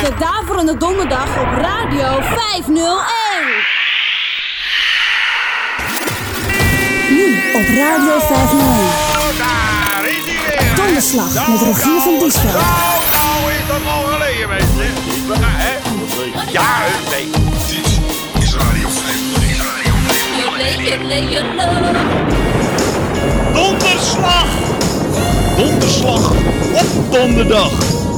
is de Daverende Donderdag op Radio 501. Nu op Radio 501. Daar is hij weer. Donderslag met Rogier van Diesveld. Nou, nou is dat al geleden, mensen. Gaan, hè? Ja, nee. Dit is Radio 501. Donderslag! Donderslag op donderdag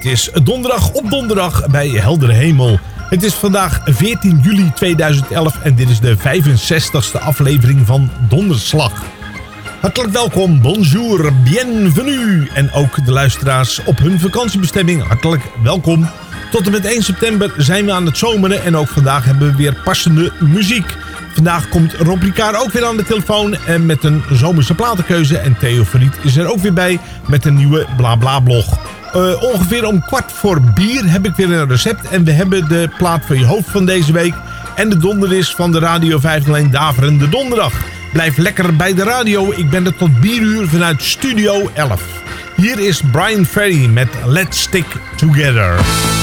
Dit is donderdag op donderdag bij heldere hemel. Het is vandaag 14 juli 2011 en dit is de 65ste aflevering van Donderslag. Hartelijk welkom, bonjour, bienvenue. En ook de luisteraars op hun vakantiebestemming, hartelijk welkom. Tot en met 1 september zijn we aan het zomeren en ook vandaag hebben we weer passende muziek. Vandaag komt Rob ook weer aan de telefoon en met een zomerse platenkeuze. En Theo Verriet is er ook weer bij met een nieuwe BlaBla-blog. Eh, ongeveer om kwart voor bier heb ik weer een recept. En we hebben de plaat voor je hoofd van deze week. En de donderdag van de Radio 501 Daverende Donderdag. Blijf lekker bij de radio. Ik ben er tot bieruur vanuit Studio 11. Hier is Brian Ferry met Let's Stick Together.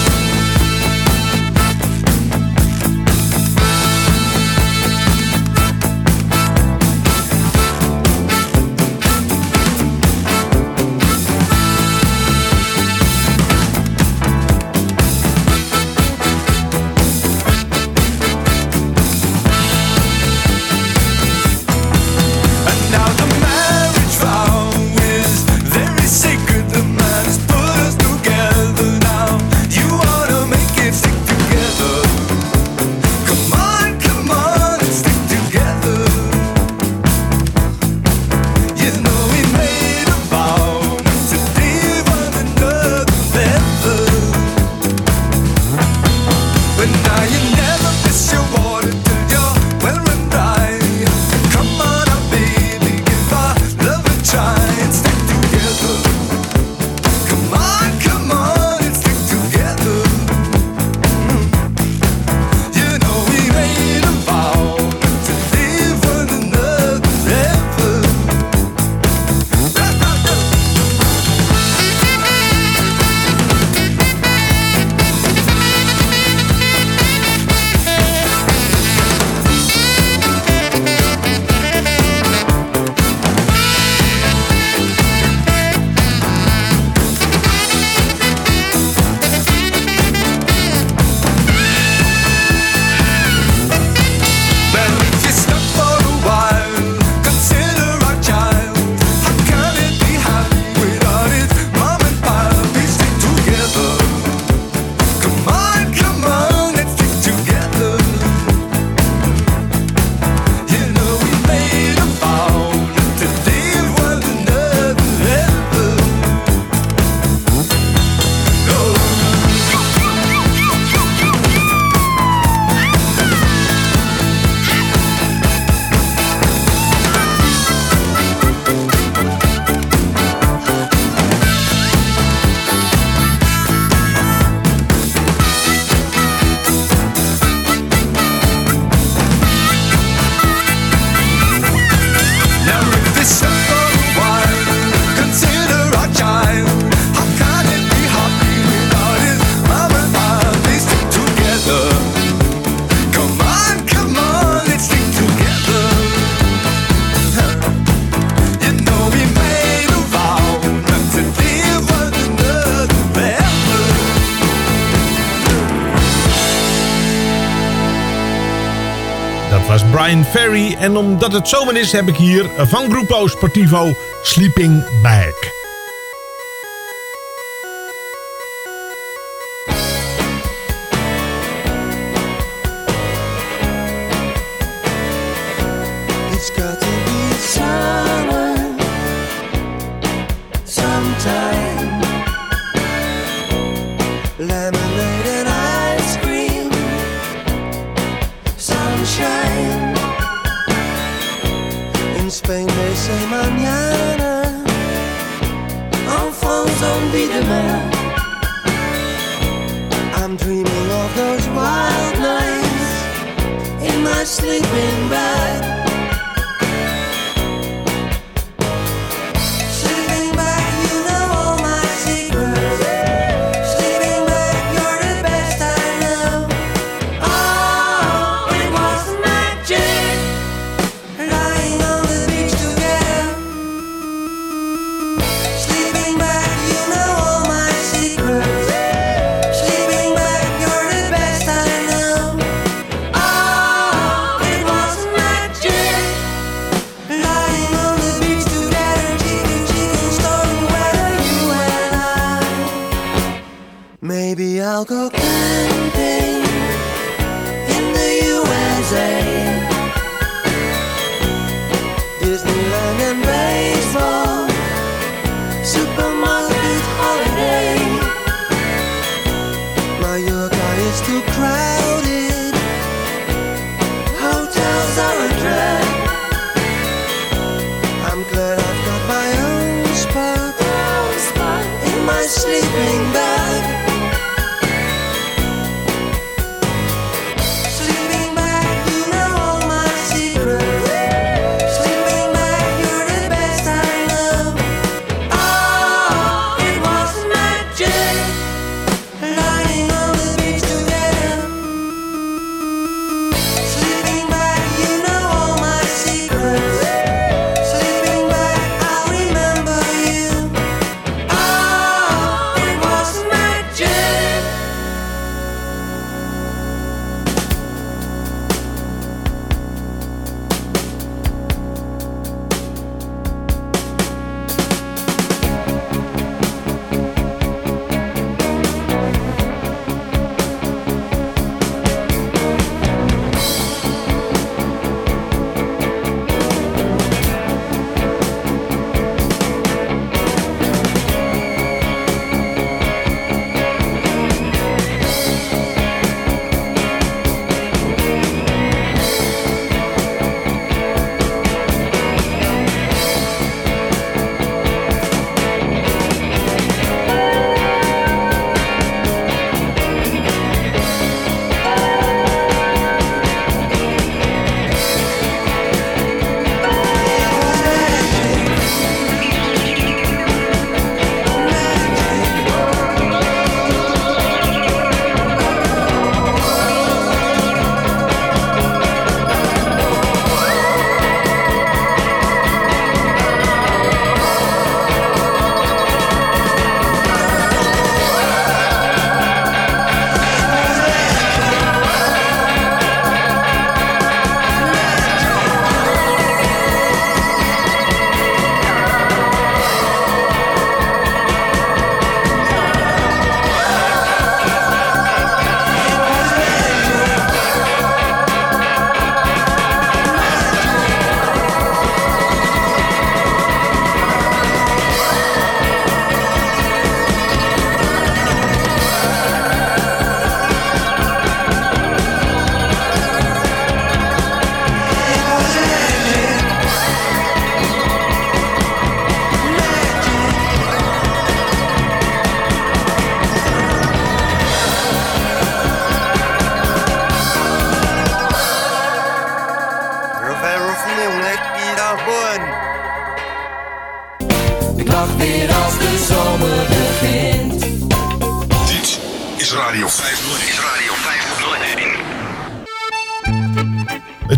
En omdat het zomer is heb ik hier van Grupo Sportivo Sleeping Bag.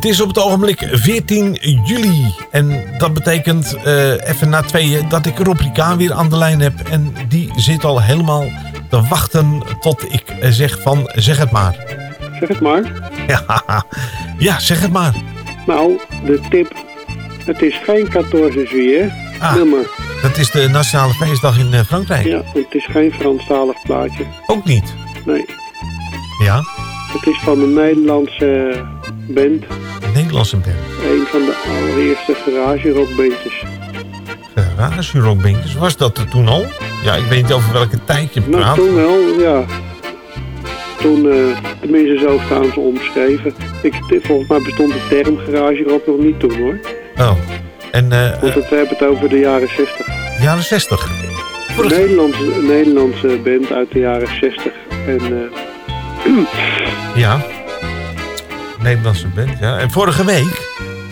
is op het ogenblik 14 juli. En dat betekent eh, even na tweeën dat ik Rob weer aan de lijn heb. En die zit al helemaal te wachten tot ik eh, zeg van zeg het maar. Zeg het maar. Ja, ja zeg het maar. Nou, de tip. Het is geen 14 juillet. Ah, nummer. Dat is de nationale feestdag in eh, Frankrijk. Ja, het is geen Franstalig plaatje. Ook niet? Nee. Ja? Het is van een Nederlandse band. Nederlandse band? Een van de allereerste garage rockbandjes. Garage? Was dat er toen al? Ja, ik weet niet over welke tijd je nou, praat. Toen wel, ja. Toen, uh, tenminste zo staan ze omschreven. Ik, volgens mij bestond de term garage rock nog niet toen hoor. Oh. En, uh, Want we hebben het over de jaren 60. Jaren 60? Een Nederlandse, Nederlandse band uit de jaren 60. En, eh, ja. Nederlandse band, ja. En vorige week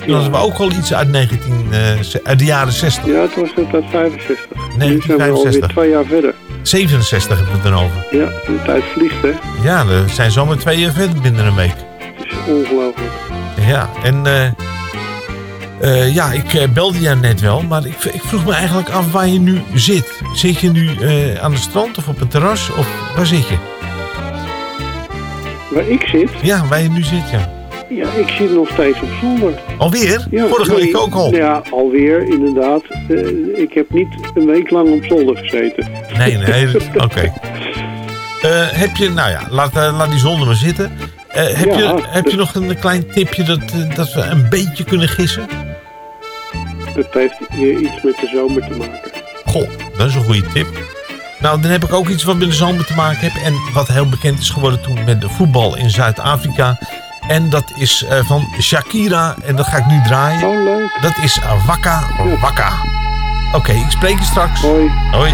toen hadden we ook al iets uit, 19, eh, uit de jaren 60. ja, het was het uit 65. Nu zijn we 1965. alweer twee jaar verder. 67 hebben we het dan over. Ja, de tijd vliegt hè. Ja, er zijn zomaar twee jaar verder binnen een week. Het is ongelooflijk. Ja, en eh, eh, ja, ik belde jou net wel, maar ik, ik vroeg me eigenlijk af waar je nu zit. Zit je nu aan de strand of op het terras of waar zit je? Waar ik zit, Ja, waar je nu zit, ja. Ja, ik zit nog steeds op zolder. Alweer? Ja, Vorige nee, week ook al. Ja, alweer, inderdaad. Eh, ik heb niet een week lang op zolder gezeten. Nee, nee, oké. Eh, heb je, nou ja, laat, eh, laat die zolder maar zitten. Heb, Ja, je, heb je nog een klein tipje dat, dat we een beetje kunnen gissen? Het heeft weer iets met de zomer te maken. Goh, dat is een goede tip. Nou, dan heb ik ook iets wat met de zomer te maken heeft. En wat heel bekend is geworden toen met de voetbal in Zuid-Afrika. En dat is eh, van Shakira. En dat ga ik nu draaien. Oh, leuk. Dat is Waka Waka. Oké, ik spreek je straks. Hoi. Hoi.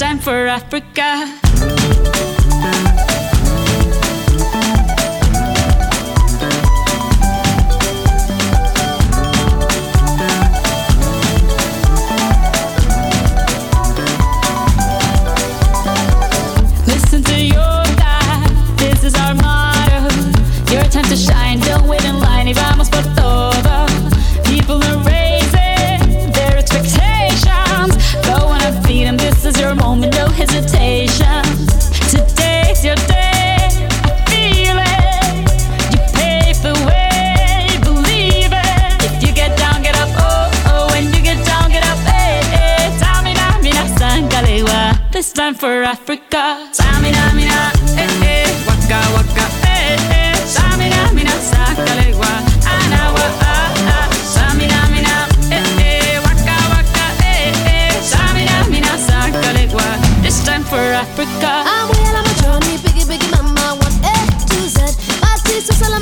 time for Africa. For Africa. Tamina, mina, eh, eh. Waka, waka, eh, eh. Tamina, mina, sangalewa. Anawa, ah, ah. Tamina, mina, eh, eh. Waka, waka, eh, eh. Tamina, mina, sangalewa. This time for Africa. I'm well on my journey, biggie, biggie, mama, one A to Z. My teeth so sell on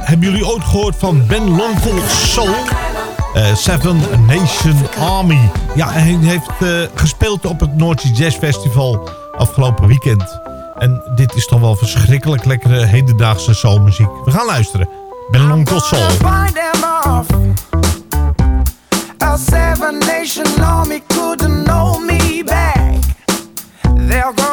hebben jullie ooit gehoord van Ben Lonkel Soul? Eh, Seven Nation Army. Ja, hij heeft eh, gespeeld op het Noordse Jazz Festival afgelopen weekend. En dit is toch wel verschrikkelijk lekkere hedendaagse soulmuziek. We gaan luisteren. Ben Lonkel Soul. A seven nation army couldn't know me back. They're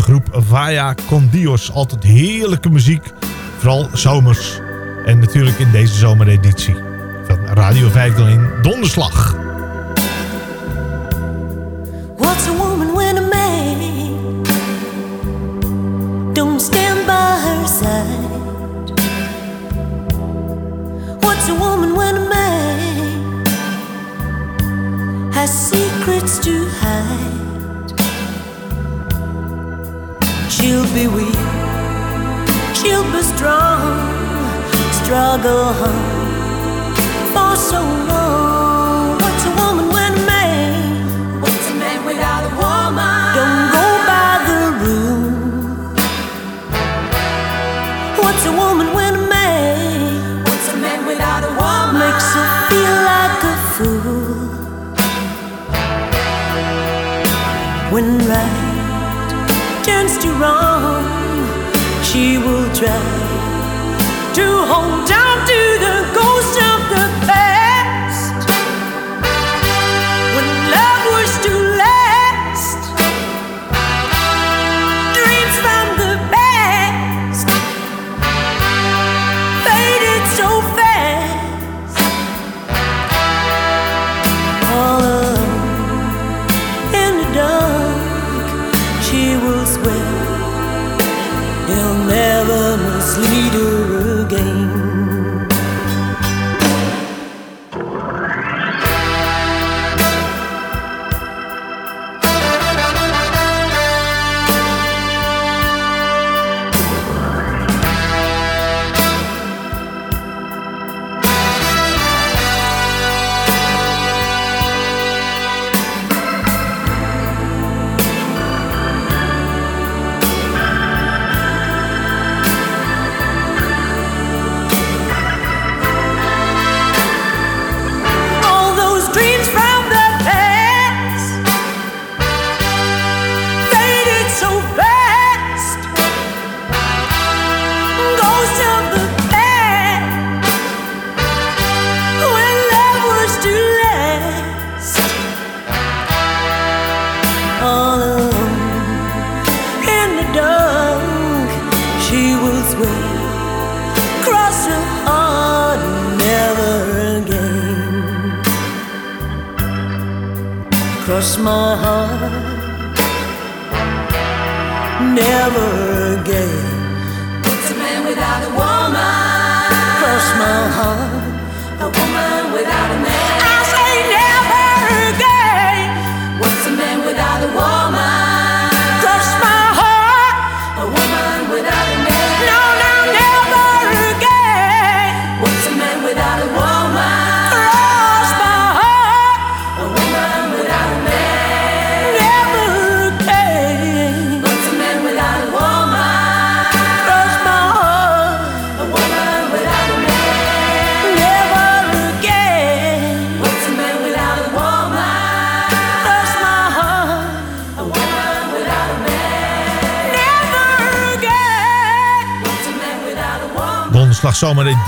Groep Vaya Condios. Altijd heerlijke muziek, vooral zomers. En natuurlijk in deze zomereditie van Radio 5 dan in Donderslag. we will try to hold on to the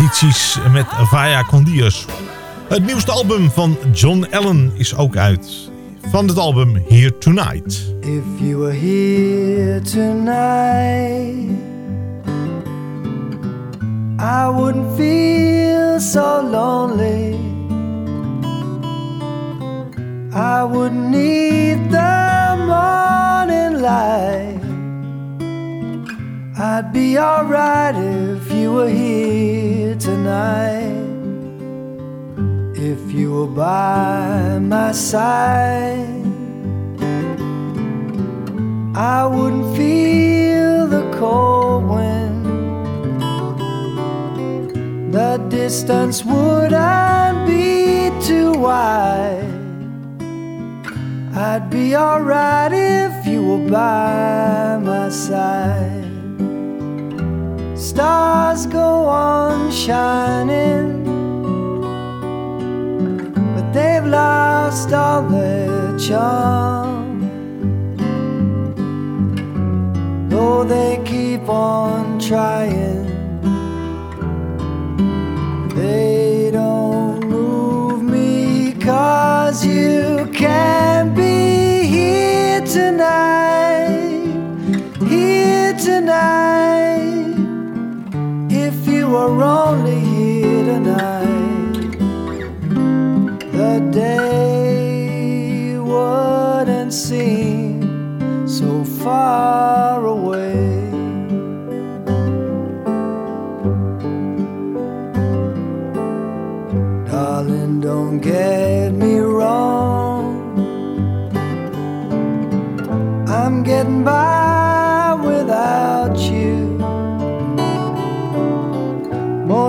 edities met Vaya Condios. Het nieuwste album van John Allen is ook uit. Van het album Here Tonight. If you were here tonight I wouldn't feel so lonely I wouldn't need the morning light I'd be alright if you were here tonight if you were by my side. I wouldn't feel the cold wind. The distance wouldn't be too wide. I'd be alright if you were by my side stars go on shining, but they've lost all their charm. Though they keep on trying. Were only here tonight, the day wouldn't seem so far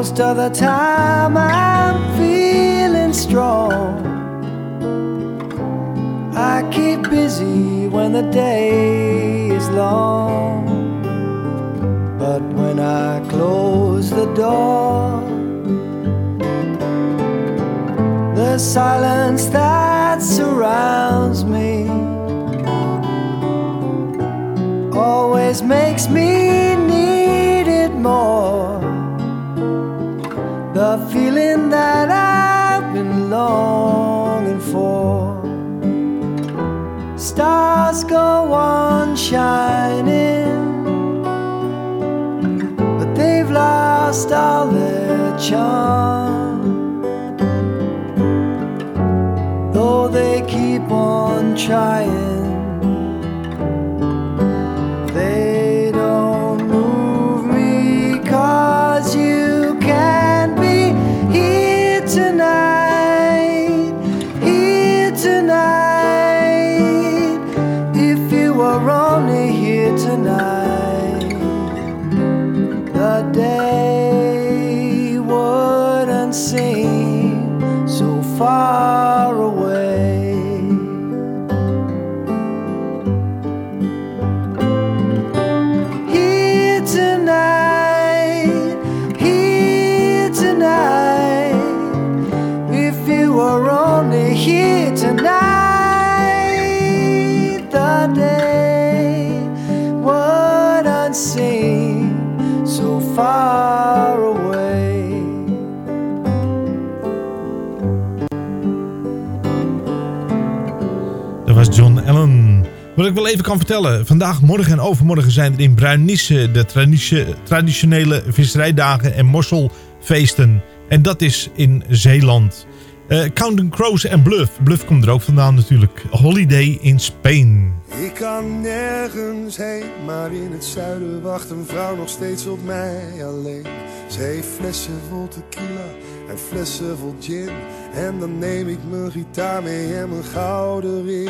Most of the time, I'm feeling strong. I keep busy when the day is long. But when I close the door, the silence that surrounds me always makes me The feeling that I've been longing for. Stars go on shining, but they've lost all their charm. Though they keep on trying, Wat ik wel even kan vertellen. Vandaag, morgen en overmorgen zijn er in Bruinisse de traditionele visserijdagen en morselfeesten. En dat is in Zeeland. Eh Counting Crows en Bluff. Bluff komt er ook vandaan natuurlijk. Holiday in Spain. Ik kan nergens heen, maar in het zuiden wacht een vrouw nog steeds op mij alleen. Ze heeft flessen vol tequila en flessen vol gin. En dan neem ik mijn gitaar mee en mijn gouden ring.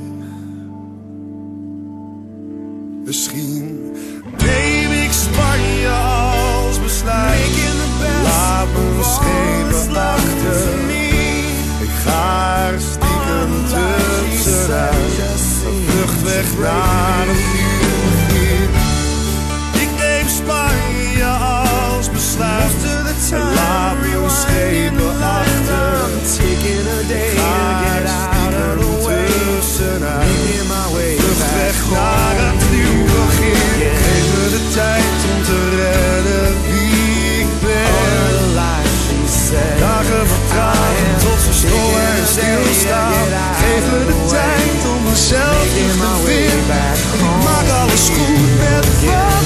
Misschien neem ik Spanje als besluit. Laat me schepen achter. Ik ga er stiekem tussenuit. Een vlucht weg naar een begin. Ik neem Spanje als besluit. Laat me schepen achter. Ik ga er stiekem tussenuit. Vlucht weg naar een Dagen vertragen tot ze stoppen en stilstaan. Geef me de tijd om mezelf terug te vinden. Ik maak alles goed met wat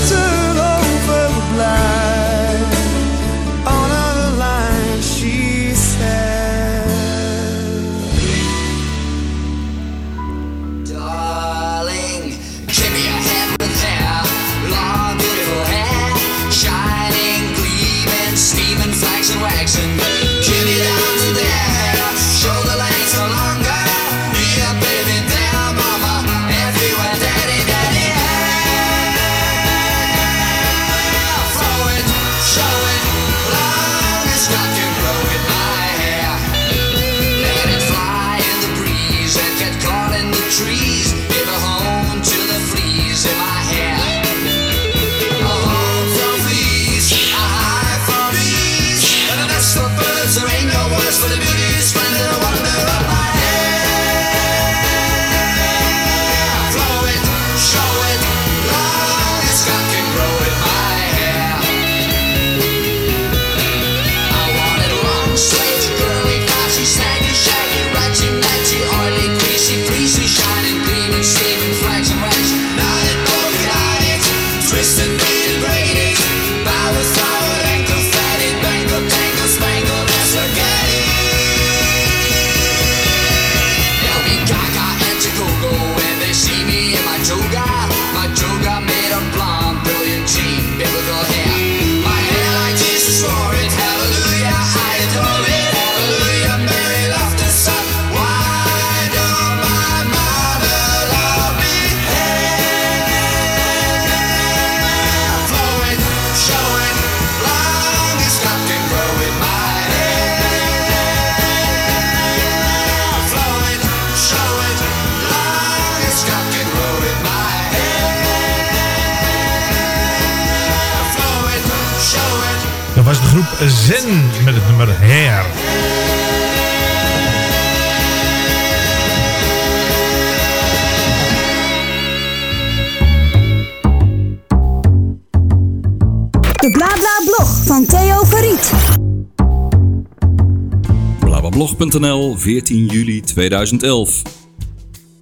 Blablabla.nl, 14 juli 2011.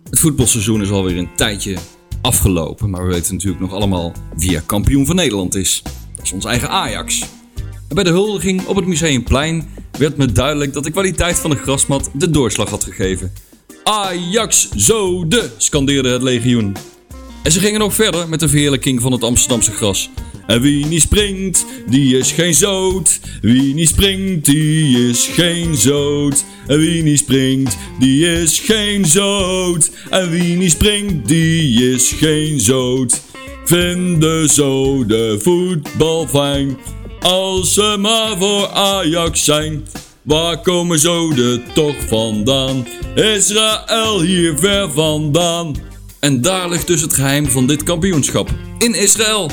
Het voetbalseizoen is alweer een tijdje afgelopen, maar we weten natuurlijk nog allemaal wie er kampioen van Nederland is. Dat is ons eigen Ajax. En bij de huldiging op het Museumplein werd me duidelijk dat de kwaliteit van de grasmat de doorslag had gegeven. Ajax, zo de, scandeerde het legioen. En ze gingen nog verder met de verheerlijking van het Amsterdamse gras. En wie niet springt, die is geen zoot. Wie niet springt, die is geen zoot. En wie niet springt, die is geen zoot. En wie niet springt, die is geen zoot. Vinden zo de voetbal fijn. Als ze maar voor Ajax zijn. Waar komen zo de toch vandaan? Israël hier ver vandaan. En daar ligt dus het geheim van dit kampioenschap. In Israël.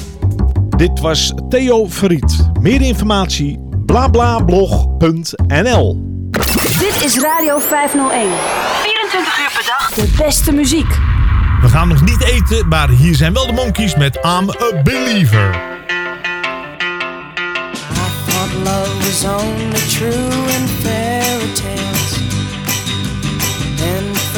Dit was Theo Verriet. Meer informatie blablablog.nl Dit is Radio 501. 24 uur per dag. De beste muziek. We gaan nog niet eten, maar hier zijn wel de monkeys met I'm a Believer. thought love was only true in fairy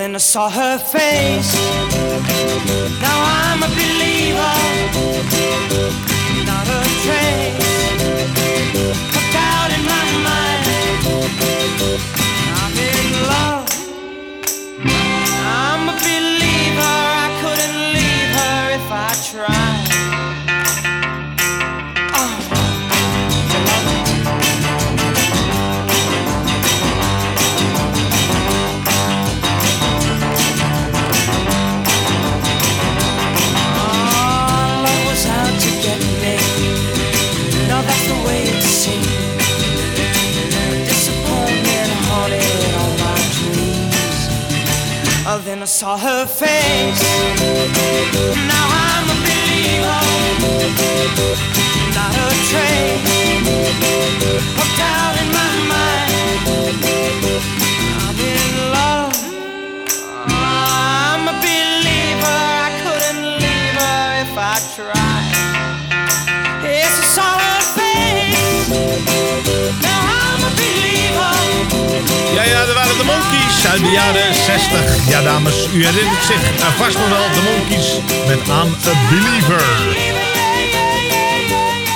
then I saw her face. Now I'm a believer, not a trace. A doubt in my mind. 60. Ja, dames, u herinnert zich vast nog wel de Monkeys met I'm a Believer.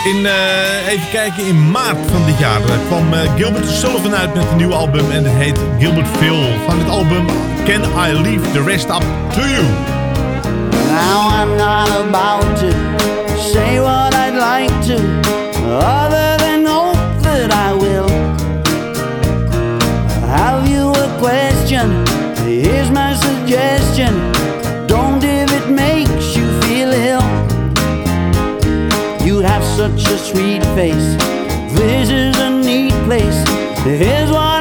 In, eh, even kijken, in maart van dit jaar eh, kwam eh, Gilbert Sullivan uit met een nieuw album. En het heet Gilbert Phil. Van het album Can I Leave the Rest Up To You. Now I'm not about to say what sweet face. This is a neat place. Here's why.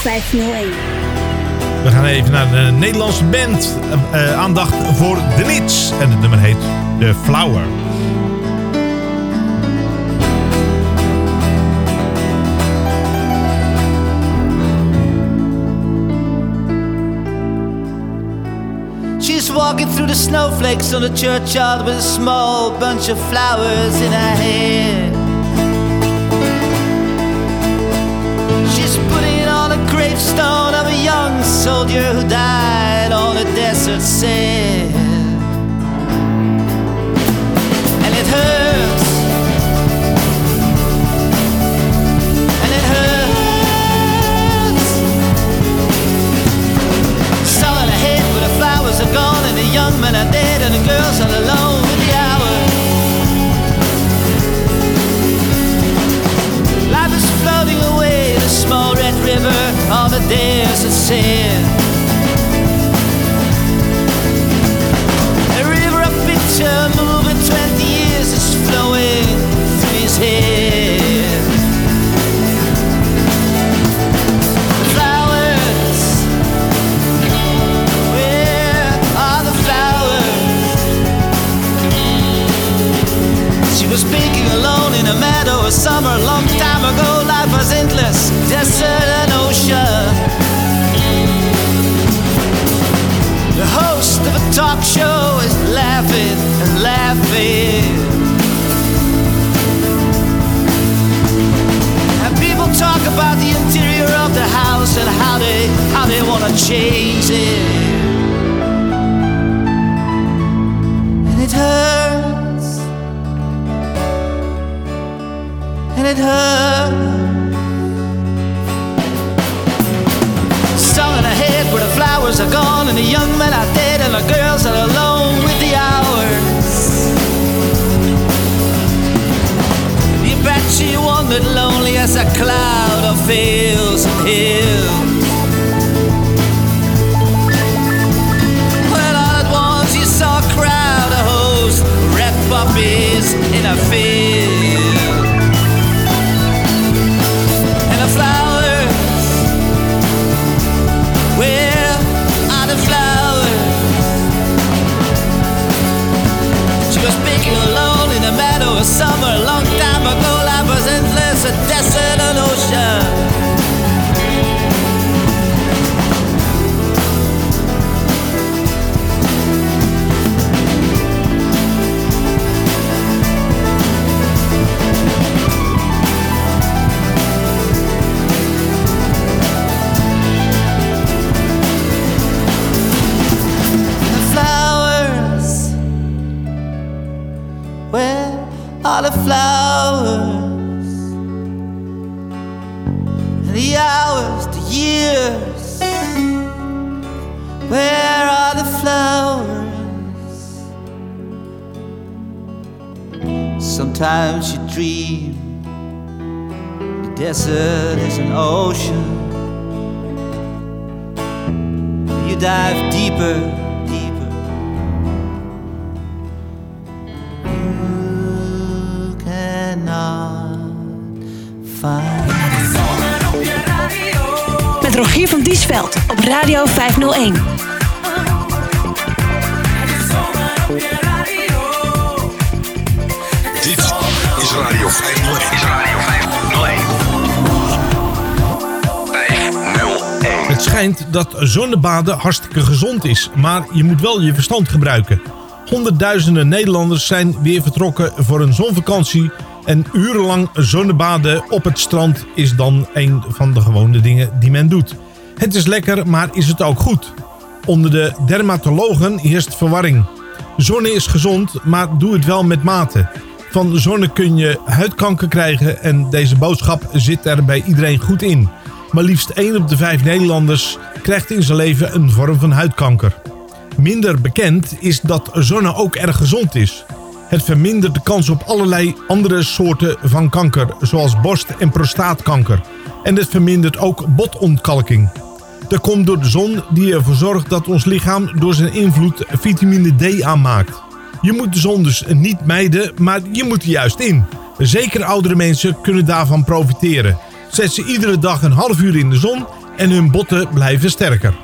501. We gaan even naar de Nederlandse band. Eh, eh, aandacht voor The Nits. En het nummer heet The Flower. She's walking through the snowflakes on the churchyard with a small bunch of flowers in her hair. She's putting on gravestone of a young soldier who died on a desert sand. And it hurts. And it hurts. Selling a head where the flowers are gone and the young men are dead and the girls are alone with the hours. Life is floating away small red river on the desert sand. A river of picture moving 20 years is flowing through his head. Flowers, where are the flowers? She was speaking alone in a meadow a summer long time ago. Life was endless, desert and ocean. The host of a talk show is laughing and laughing. And people talk about the interior of the house and how they how they want to change it. And it hurts. And it hurts. Are gone and the young men are dead and the girls are alone with the hours. You bet she wandered lonely as a cloud of fields and hills. Well, all at once you saw a crowd, a host, red puppies in a field. Summer, long time ago. Life was endless, a desert, desert is an ocean. You dive deeper, deeper. You cannot find. Met Rogier van Diesveld op Radio 501. Schijnt dat zonnebaden hartstikke gezond is, maar je moet wel je verstand gebruiken. Honderdduizenden Nederlanders zijn weer vertrokken voor een zonvakantie en urenlang zonnebaden op het strand is dan een van de gewone dingen die men doet. Het is lekker, maar is het ook goed? Onder de dermatologen heerst verwarring. Zonne is gezond, maar doe het wel met mate. Van zonne kun je huidkanker krijgen en deze boodschap zit er bij iedereen goed in. Maar liefst 1 op de 5 Nederlanders krijgt in zijn leven een vorm van huidkanker. Minder bekend is dat zonne ook erg gezond is. Het vermindert de kans op allerlei andere soorten van kanker, zoals borst- en prostaatkanker. En het vermindert ook botontkalking. Dat komt door de zon die ervoor zorgt dat ons lichaam door zijn invloed vitamine D aanmaakt. Je moet de zon dus niet mijden, maar je moet er juist in. Zeker oudere mensen kunnen daarvan profiteren. Zet ze iedere dag een half uur in de zon en hun botten blijven sterker.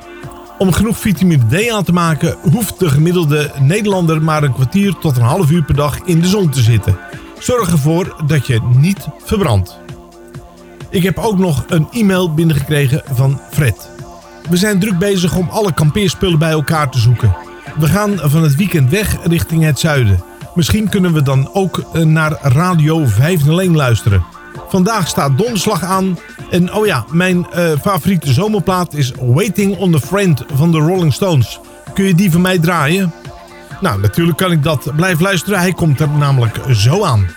Om genoeg vitamine D aan te maken hoeft de gemiddelde Nederlander maar een kwartier tot een half uur per dag in de zon te zitten. Zorg ervoor dat je niet verbrandt. Ik heb ook nog een e-mail binnengekregen van Fred. We zijn druk bezig om alle kampeerspullen bij elkaar te zoeken. We gaan van het weekend weg richting het zuiden. Misschien kunnen we dan ook eh, naar Radio 501 luisteren. Vandaag staat donderslag aan. En oh ja, mijn eh, favoriete zomerplaat is Waiting on a Friend van de Rolling Stones. Kun je die van mij draaien? Nou, natuurlijk kan ik dat. Blijf luisteren, hij komt er namelijk zo aan.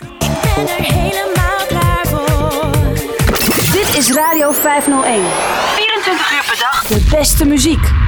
helemaal klaar voor. Dit is Radio 501. 24 uur per dag. De beste muziek.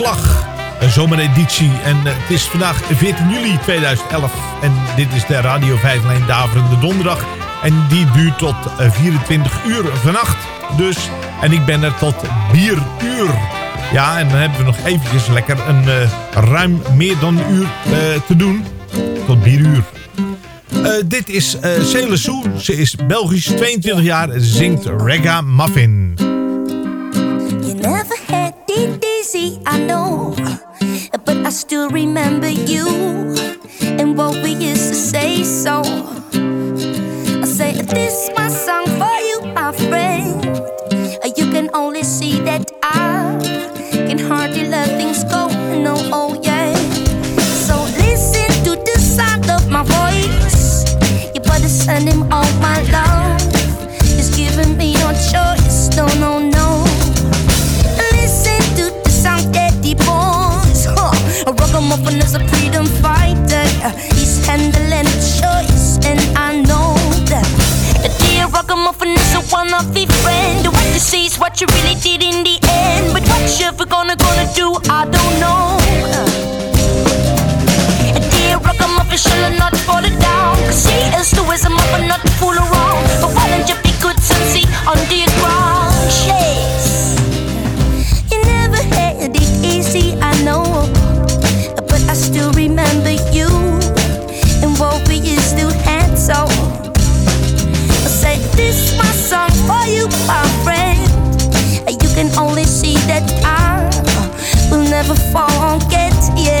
Een zomereditie. En eh, het is vandaag 14 juli 2011. En dit is de Radio 5 Lijn Daverende Donderdag. En die duurt tot eh, 24 uur vannacht. Dus, en ik ben er tot bieruur. Ja, en dan hebben we nog eventjes lekker een eh, ruim meer dan een uur te doen. Tot bieruur. Uh, dit is uh, Sou, Ze is Belgisch, 22 jaar, zingt Regga Muffin. never forget, yeah.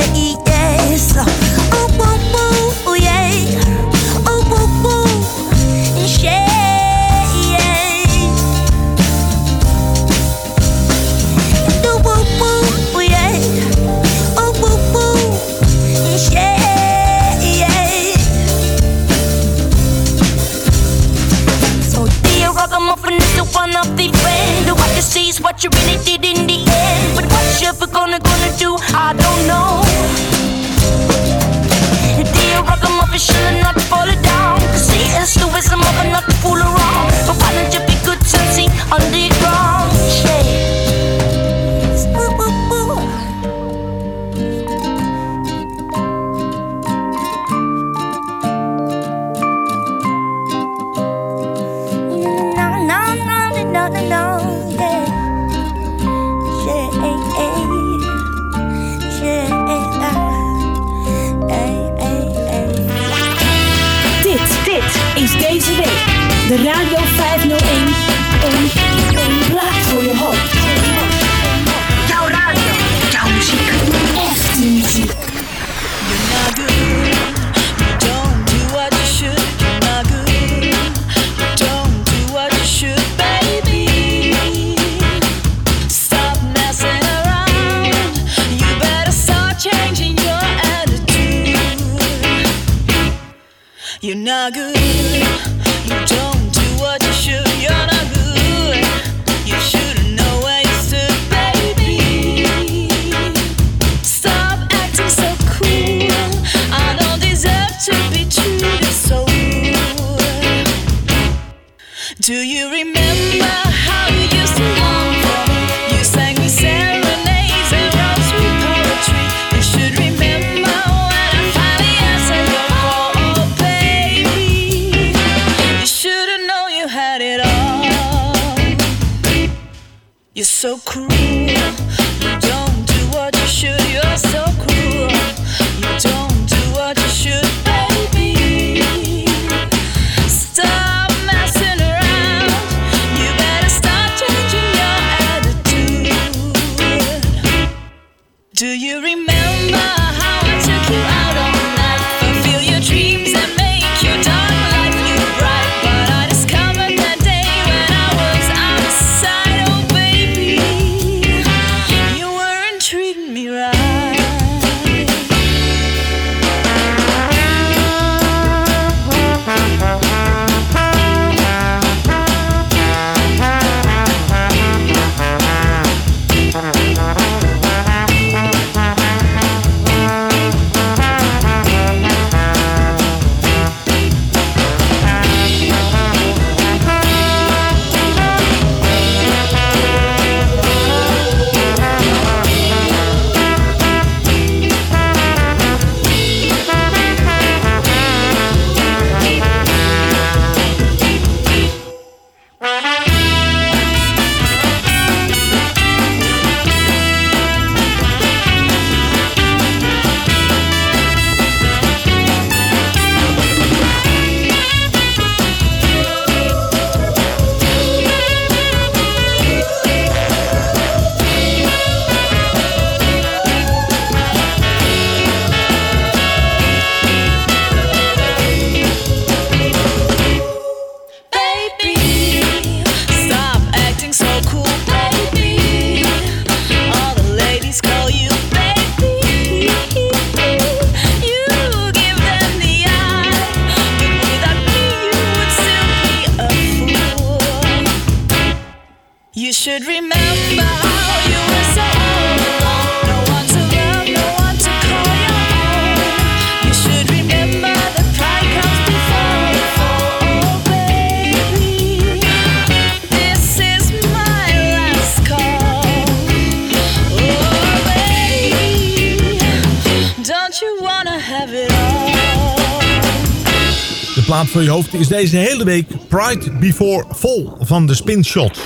Voor je hoofd is deze hele week Pride Before Fall van de Spin Shots.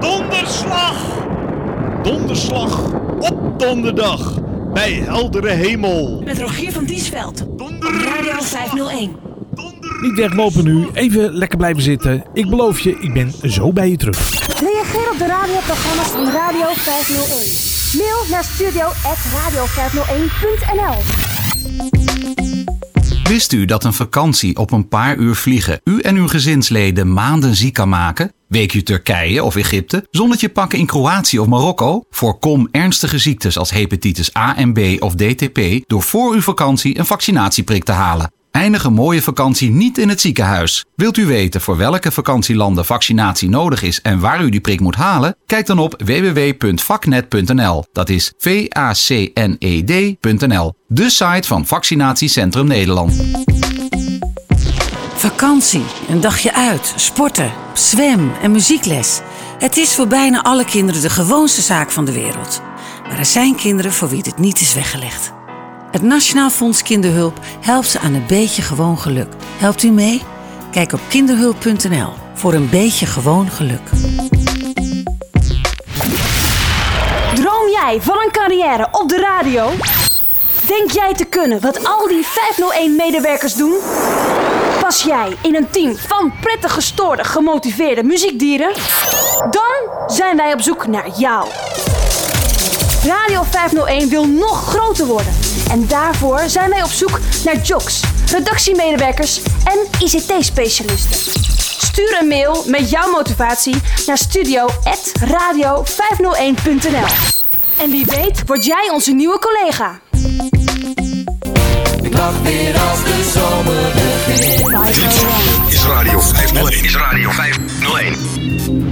Donderslag! Donderslag op donderdag bij heldere hemel. Met Rogier van Diesveld. Op Radio 501. Niet weglopen nu, even lekker blijven zitten. Ik beloof je, ik ben zo bij je terug. Reageer op de radioprogramma's van Radio 501. Mail naar studio.radio501.nl Wist u dat een vakantie op een paar uur vliegen u en uw gezinsleden maanden ziek kan maken? Weekje Turkije of Egypte, zonnetje pakken in Kroatië of Marokko? Voorkom ernstige ziektes als hepatitis A en B of DTP door voor uw vakantie een vaccinatieprik te halen. Eindig een mooie vakantie niet in het ziekenhuis. Wilt u weten voor welke vakantielanden vaccinatie nodig is en waar u die prik moet halen? Kijk dan op www.vaknet.nl. Dat is V-A-C-N-E-D.nl. De site van Vaccinatiecentrum Nederland. Vakantie, een dagje uit, sporten, zwem en muziekles. Het is voor bijna alle kinderen de gewoonste zaak van de wereld. Maar er zijn kinderen voor wie dit niet is weggelegd. Het Nationaal Fonds Kinderhulp helpt ze aan een beetje gewoon geluk. Helpt u mee? Kijk op kinderhulp.nl voor een beetje gewoon geluk. Droom jij van een carrière op de radio? Denk jij te kunnen wat al die 501-medewerkers doen? Pas jij in een team van prettig gestoorde, gemotiveerde muziekdieren? Dan zijn wij op zoek naar jou. Radio 501 wil nog groter worden. En daarvoor zijn wij op zoek naar jocks, redactiemedewerkers en ICT-specialisten. Stuur een mail met jouw motivatie naar studio.radio501.nl En wie weet word jij onze nieuwe collega. Ik lach weer als de zomer begint. Dit is Radio 501. Is Radio 501.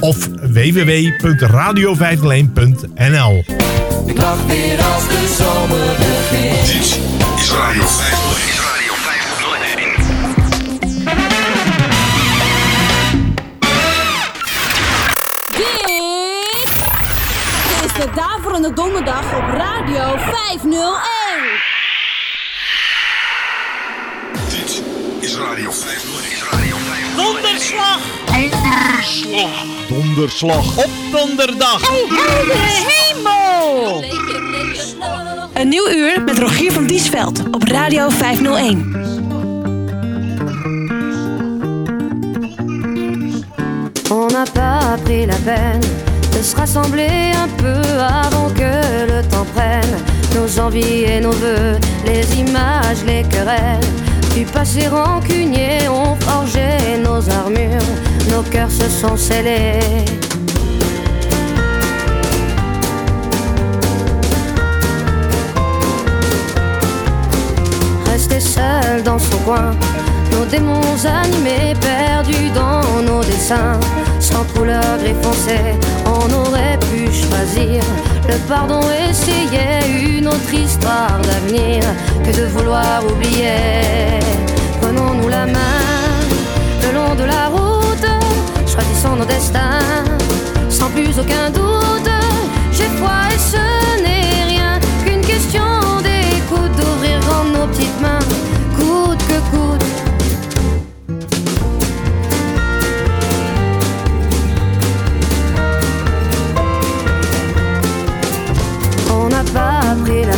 of www.radio501.nl. Ik lach weer als de zomer begint. Dit is Radio 501. Is Radio 501. Dit is de Daverende Donderdag op Radio 501. Dit is Radio 501. Is Radio 501. Donderslag! Donderslag! Donderslag. Op donderdag! hemel! Een nieuw uur met Rogier van Diesveld op Radio 501. On n'a pas pris la peine de se rassembler un peu avant que le temps prenne nos envies et nos voeux, les images, les querelles. Du passé rancunier ont forgé nos armures, nos cœurs se sont scellés. Rester seul dans son coin, nos démons animés, perdus dans nos dessins, sans couleur gris foncé, on aurait pu choisir le pardon, essayer une autre histoire d'avenir que de vouloir oublier. Prenons-nous la main le long de la route, choisissons nos destins, sans plus aucun doute. J'ai foi et ce n'est rien qu'une question d'écoute, d'ouvrir grand nos petites mains,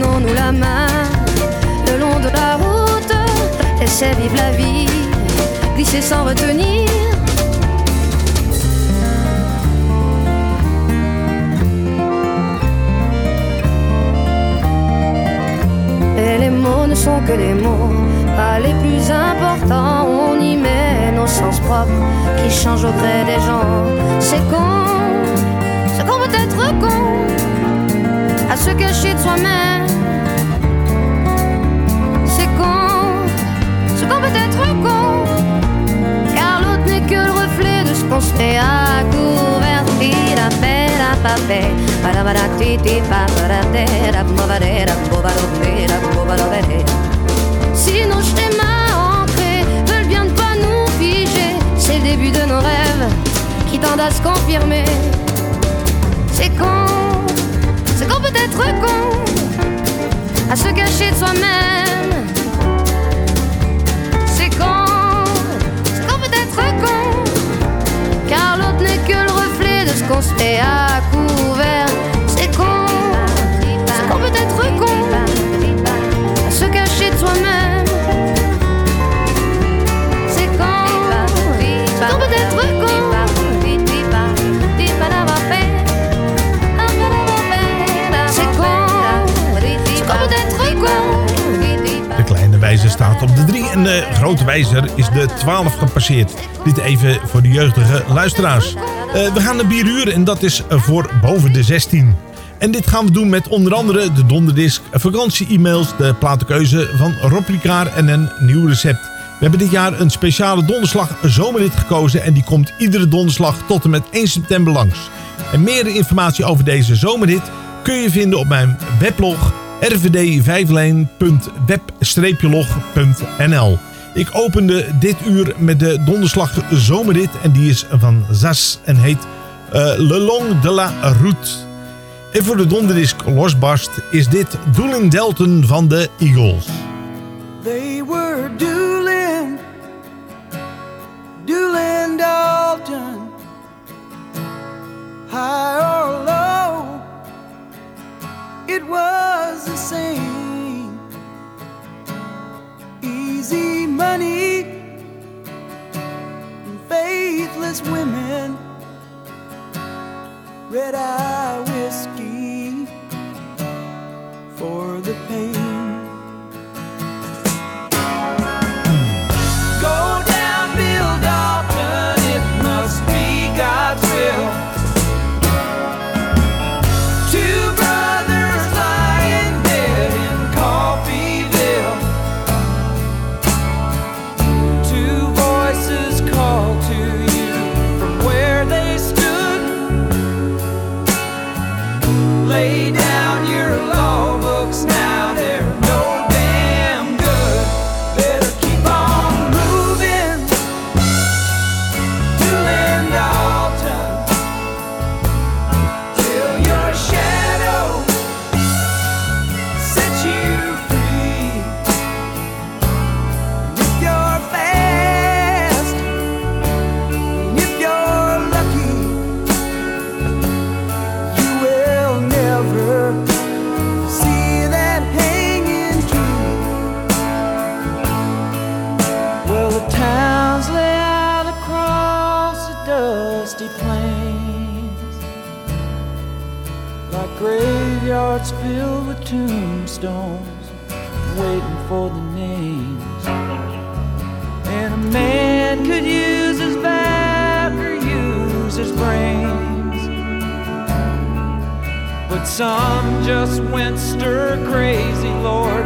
Prenons-nous la main le long de la route, laissez vivre la vie, glisser sans retenir. Et les mots ne sont que des mots, pas les plus importants. On y met nos sens propres qui changent au gré des gens. C'est con, c'est qu'on peut être con à se cacher de soi-même. C'est con, c'est qu'on peut être con, car l'autre n'est que le reflet de ce qu'on se fait à couvert. La paix, la papé, para para ti ti pa para te, la movadera, bobalopera, bobalopera. Si nos schémas ancrés veulent bien ne pas nous figer, c'est le début de nos rêves qui tendent à se confirmer. C'est con, à se cacher de soi-même. Is de 12 gepasseerd. Dit even voor de jeugdige luisteraars. Eh, we gaan naar bieruur en dat is voor boven de 16. En dit gaan we doen met onder andere de donderdisc, vakantie-e-mails, de platenkeuze van Rob en een nieuw recept. We hebben dit jaar een speciale donderslag zomerrit gekozen en die komt iedere donderslag tot en met 1 september langs. En meer informatie over deze zomerrit kun je vinden op mijn weblog rvd5leen.web-log.nl Ik opende dit uur met de donderslag zomerrit en die is van Zas en heet eh, Le Long de la Route. En voor de donderdisc losbarst is dit Doolin Delton van de Eagles. They were dueling, dueling Dalton, high or low, it was the same. Easy money, and faithless women, red eye whiskey for the pain. Some just went stir crazy, Lord,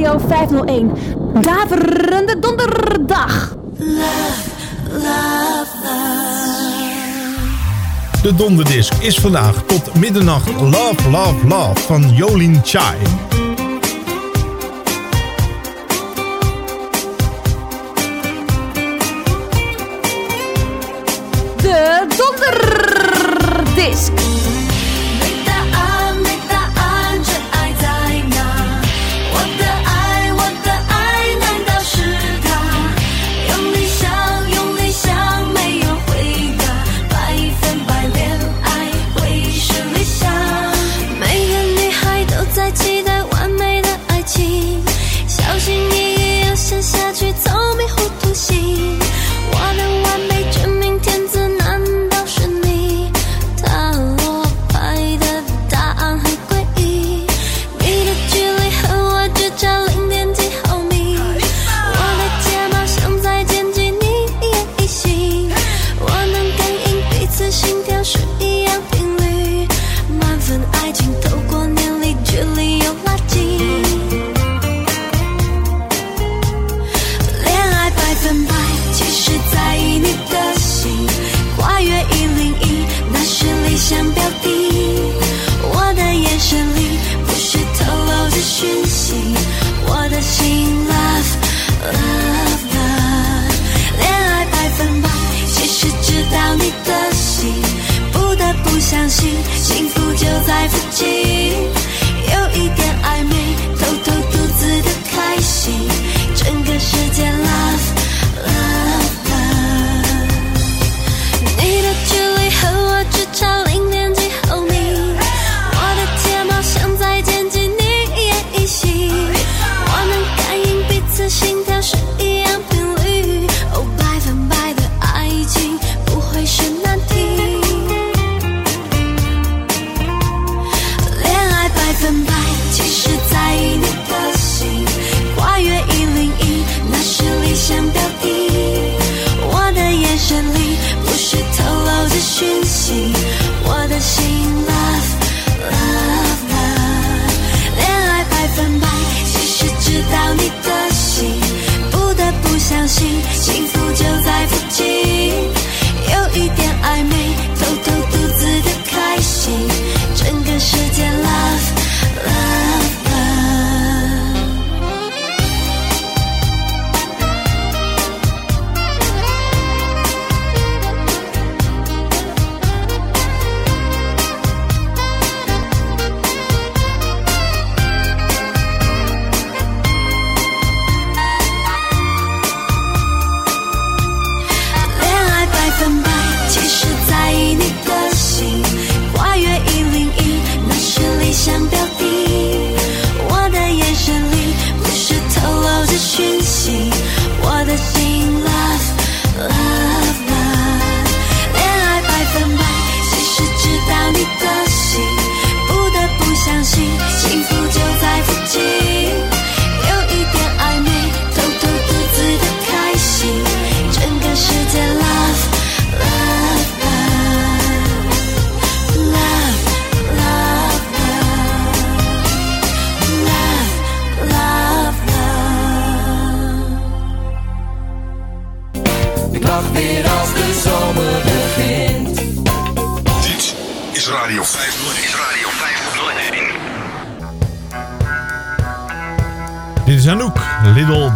Radio 501. Daverende donderdag. De donderdisc is vandaag tot middernacht Love, Love, Love van Jolien Chai.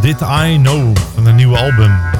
Did I Know van de nieuwe album.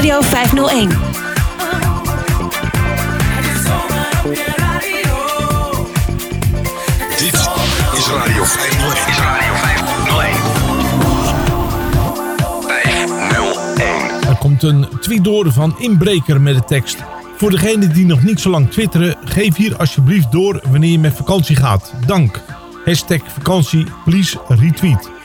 Radio 501. Dit is Radio 501. Is Radio 501. 501. Er komt een tweet door van Inbreker met de tekst. Voor degenen die nog niet zo lang twitteren, geef hier alsjeblieft door wanneer je met vakantie gaat. Dank. Hashtag vakantie, please retweet.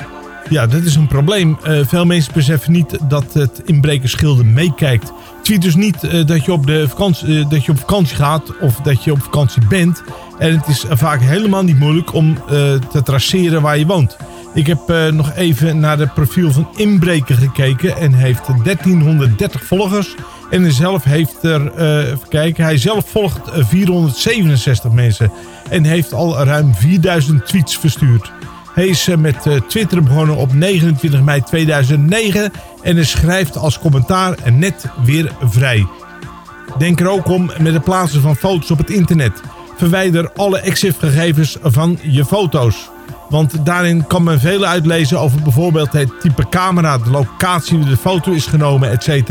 Ja, dat is een probleem. Eh, veel mensen beseffen niet dat het inbrekerschilder meekijkt. Tweet dus niet eh, dat, je op de vakantie, eh, dat je op vakantie gaat of dat je op vakantie bent. En het is vaak helemaal niet moeilijk om te traceren waar je woont. Ik heb nog even naar het profiel van Inbreker gekeken en heeft 1330 volgers. En zelf heeft er, kijken, hij zelf volgt eh, 467 mensen en heeft al ruim 4000 tweets verstuurd. Hij is eh, met eh, Twitter begonnen op 29 mei 2009 en schrijft als commentaar en net weer vrij. Denk er ook om met het plaatsen van foto's op het internet. Verwijder alle EXIF-gegevens van je foto's. Want daarin kan men veel uitlezen over bijvoorbeeld het type camera, de locatie waar de foto is genomen, etc.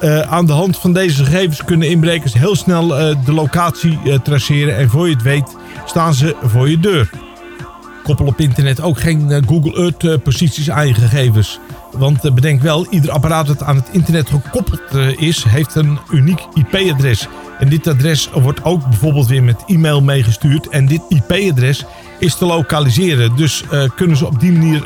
Eh, aan de hand van deze gegevens kunnen inbrekers heel snel de locatie traceren en voor je het weet staan ze voor je deur. Koppel op internet ook geen eh, Google Earth eh, posities aan je gegevens. Want eh, bedenk wel, ieder apparaat dat aan het internet gekoppeld is, heeft een uniek IP-adres. En dit adres wordt ook bijvoorbeeld weer met e-mail meegestuurd. En dit IP-adres is te lokaliseren. Dus kunnen ze op die manier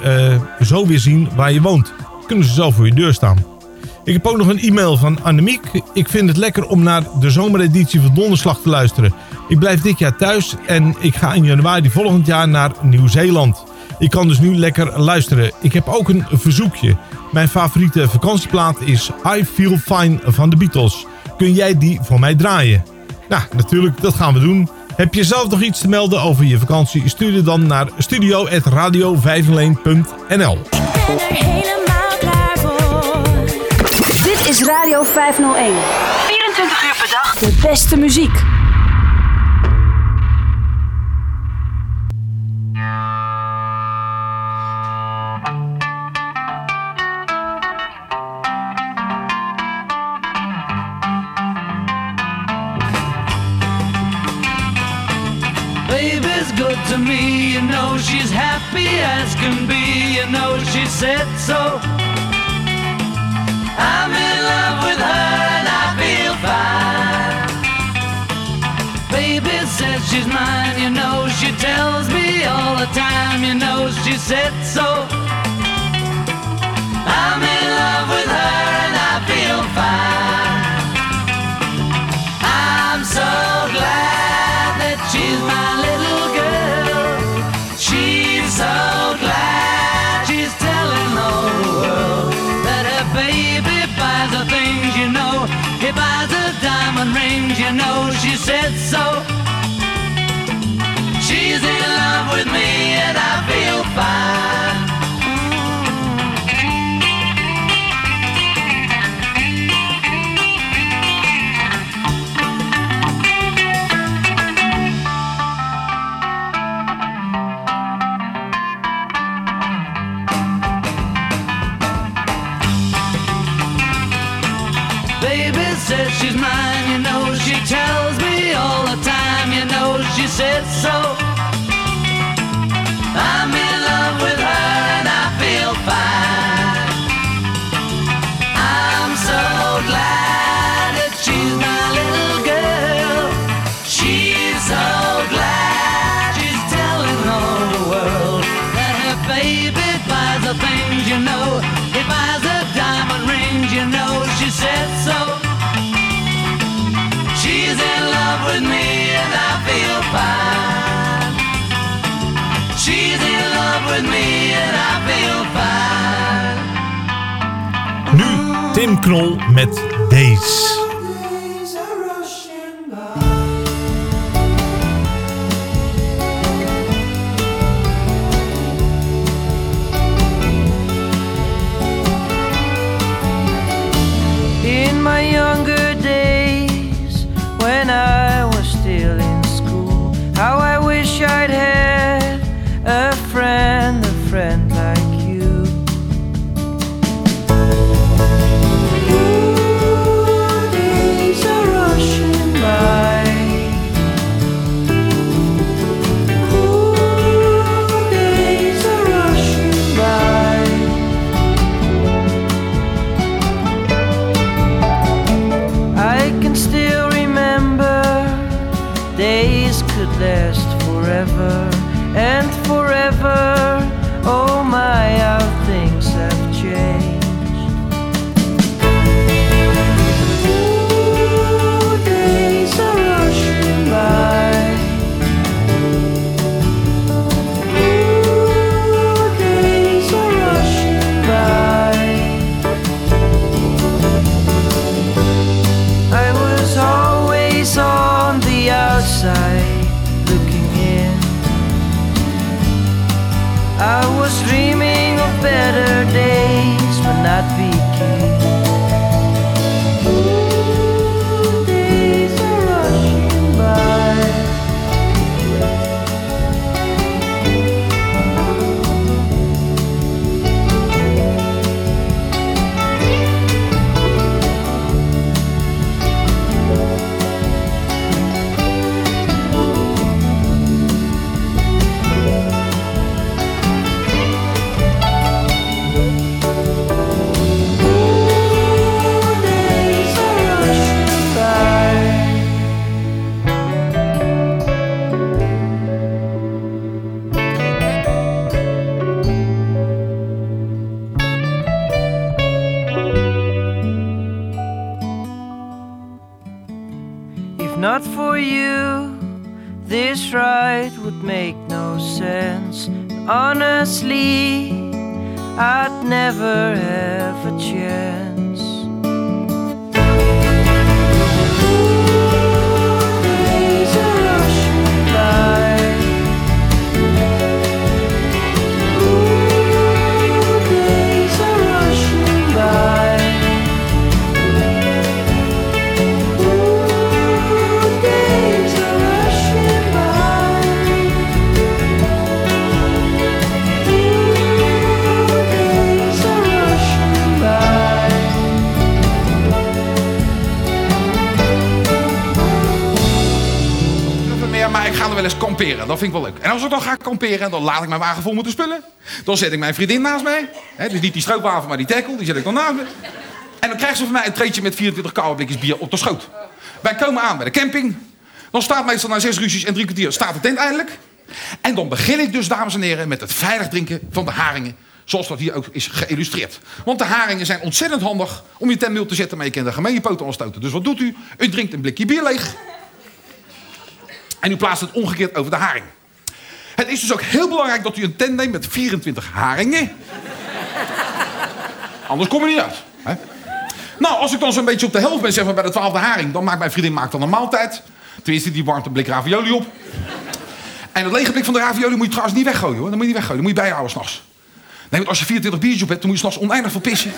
zo weer zien waar je woont. Kunnen ze zo voor je deur staan. Ik heb ook nog een e-mail van Annemiek. Ik vind het lekker om naar de zomereditie van Donderslag te luisteren. Ik blijf dit jaar thuis en ik ga in januari volgend jaar naar Nieuw-Zeeland. Ik kan dus nu lekker luisteren. Ik heb ook een verzoekje. Mijn favoriete vakantieplaat is I Feel Fine van de Beatles. Kun jij die voor mij draaien? Nou, natuurlijk, dat gaan we doen. Heb je zelf nog iets te melden over je vakantie? Stuur het dan naar studio.radio501.nl Dit is Radio 501. 24 uur per dag. De beste muziek. Baby's good to me, you know she's happy as can be, you know she said so. I'm in love with her and I feel fine. Baby says she's mine, you know she tells me all the time, you know she said so. I'm in love with her and I feel fine. I'm so glad that she's my little girl. She's so you know. She said so. She's in love with me and I feel fine. Met Days. Kamperen. Dat vind ik wel leuk. En als ik dan ga kamperen, dan laat ik mijn wagen vol moeten spullen. Dan zet ik mijn vriendin naast mij. Dus niet die stroopwafel, maar die tackle. Die zet ik dan naast me. En dan krijgt ze van mij een treetje met 24 koude blikjes bier op de schoot. Wij komen aan bij de camping. Dan staat meestal na zes ruzies en drie kwartier staat de tent eindelijk. En dan begin ik dus, dames en heren, met het veilig drinken van de haringen. Zoals dat hier ook is geïllustreerd. Want de haringen zijn ontzettend handig om je tentmeel te zetten, maar je kan er gemeen je poten. Dus wat doet u? U drinkt een blikje bier leeg. En u plaatst het omgekeerd over de haring. Het is dus ook heel belangrijk dat u een tent neemt met 24 haringen. Anders kom je niet uit. Hè? Nou, als ik dan zo'n beetje op de helft ben, zeg maar bij de twaalfde haring... dan maakt mijn vriendin maakt dan een maaltijd. Tenminste, die warmt een blik ravioli op. En het lege blik van de ravioli moet je trouwens niet weggooien, hoor. Dat moet je niet weggooien. Moet je bijhouden s'nachts. Nee, want als je 24 biertjes op hebt, dan moet je s'nachts oneindig veel pissen.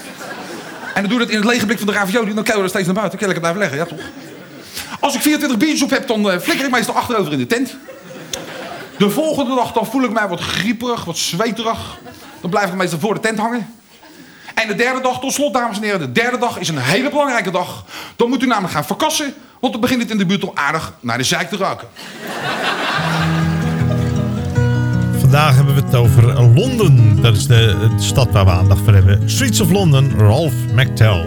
En dan doe je dat in het lege blik van de ravioli... dan kan je er steeds naar buiten. Kan je lekker blijven leggen, ja toch? Als ik 24 biertjes op heb, dan eh, flikker ik meestal achterover in de tent. De volgende dag dan voel ik mij wat grieperig, wat zweterig. Dan blijf ik meestal voor de tent hangen. En de derde dag, tot slot, dames en heren, de derde dag is een hele belangrijke dag. Dan moet u namelijk gaan verkassen, want dan begint het in de buurt al aardig naar de zijk te ruiken. Vandaag hebben we het over Londen. Dat is de, de stad waar we aandacht voor hebben. Streets of London, Ralph McTell.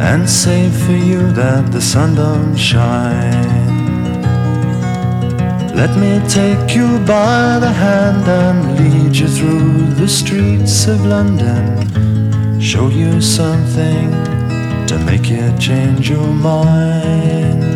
and say for you that the sun don't shine? Let me take you by the hand and lead you through the streets of London. Show you something to make you change your mind.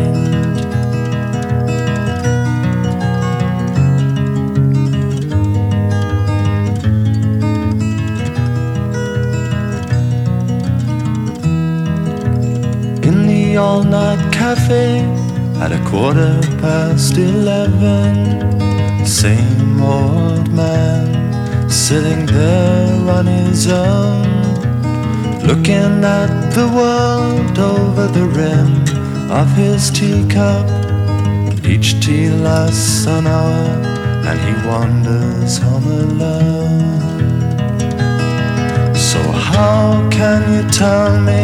All night cafe at a quarter past eleven. Same old man sitting there on his own, looking at the world over the rim of his teacup. Each tea lasts an hour, and he wanders home alone. So, how can you tell me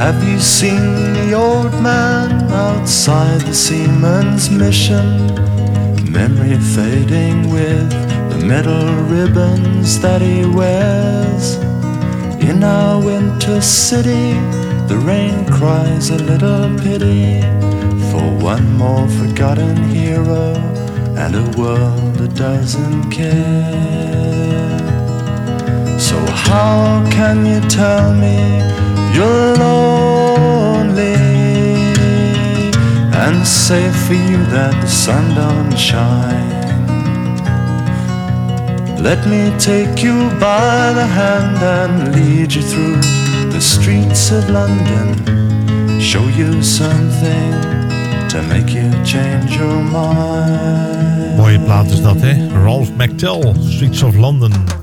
Have you seen the old man outside the seaman's mission? Memory fading with the metal ribbons that he wears. In our winter city, the rain cries a little pity for one more forgotten hero and a world that doesn't care. So, how can you tell me you're lonely and say for you that the sun don't shine? Let me take you by the hand and lead you through the streets of London, show you something to make you change your mind. Mooie plaat is dat, hè? Ralph McTell, Streets of London.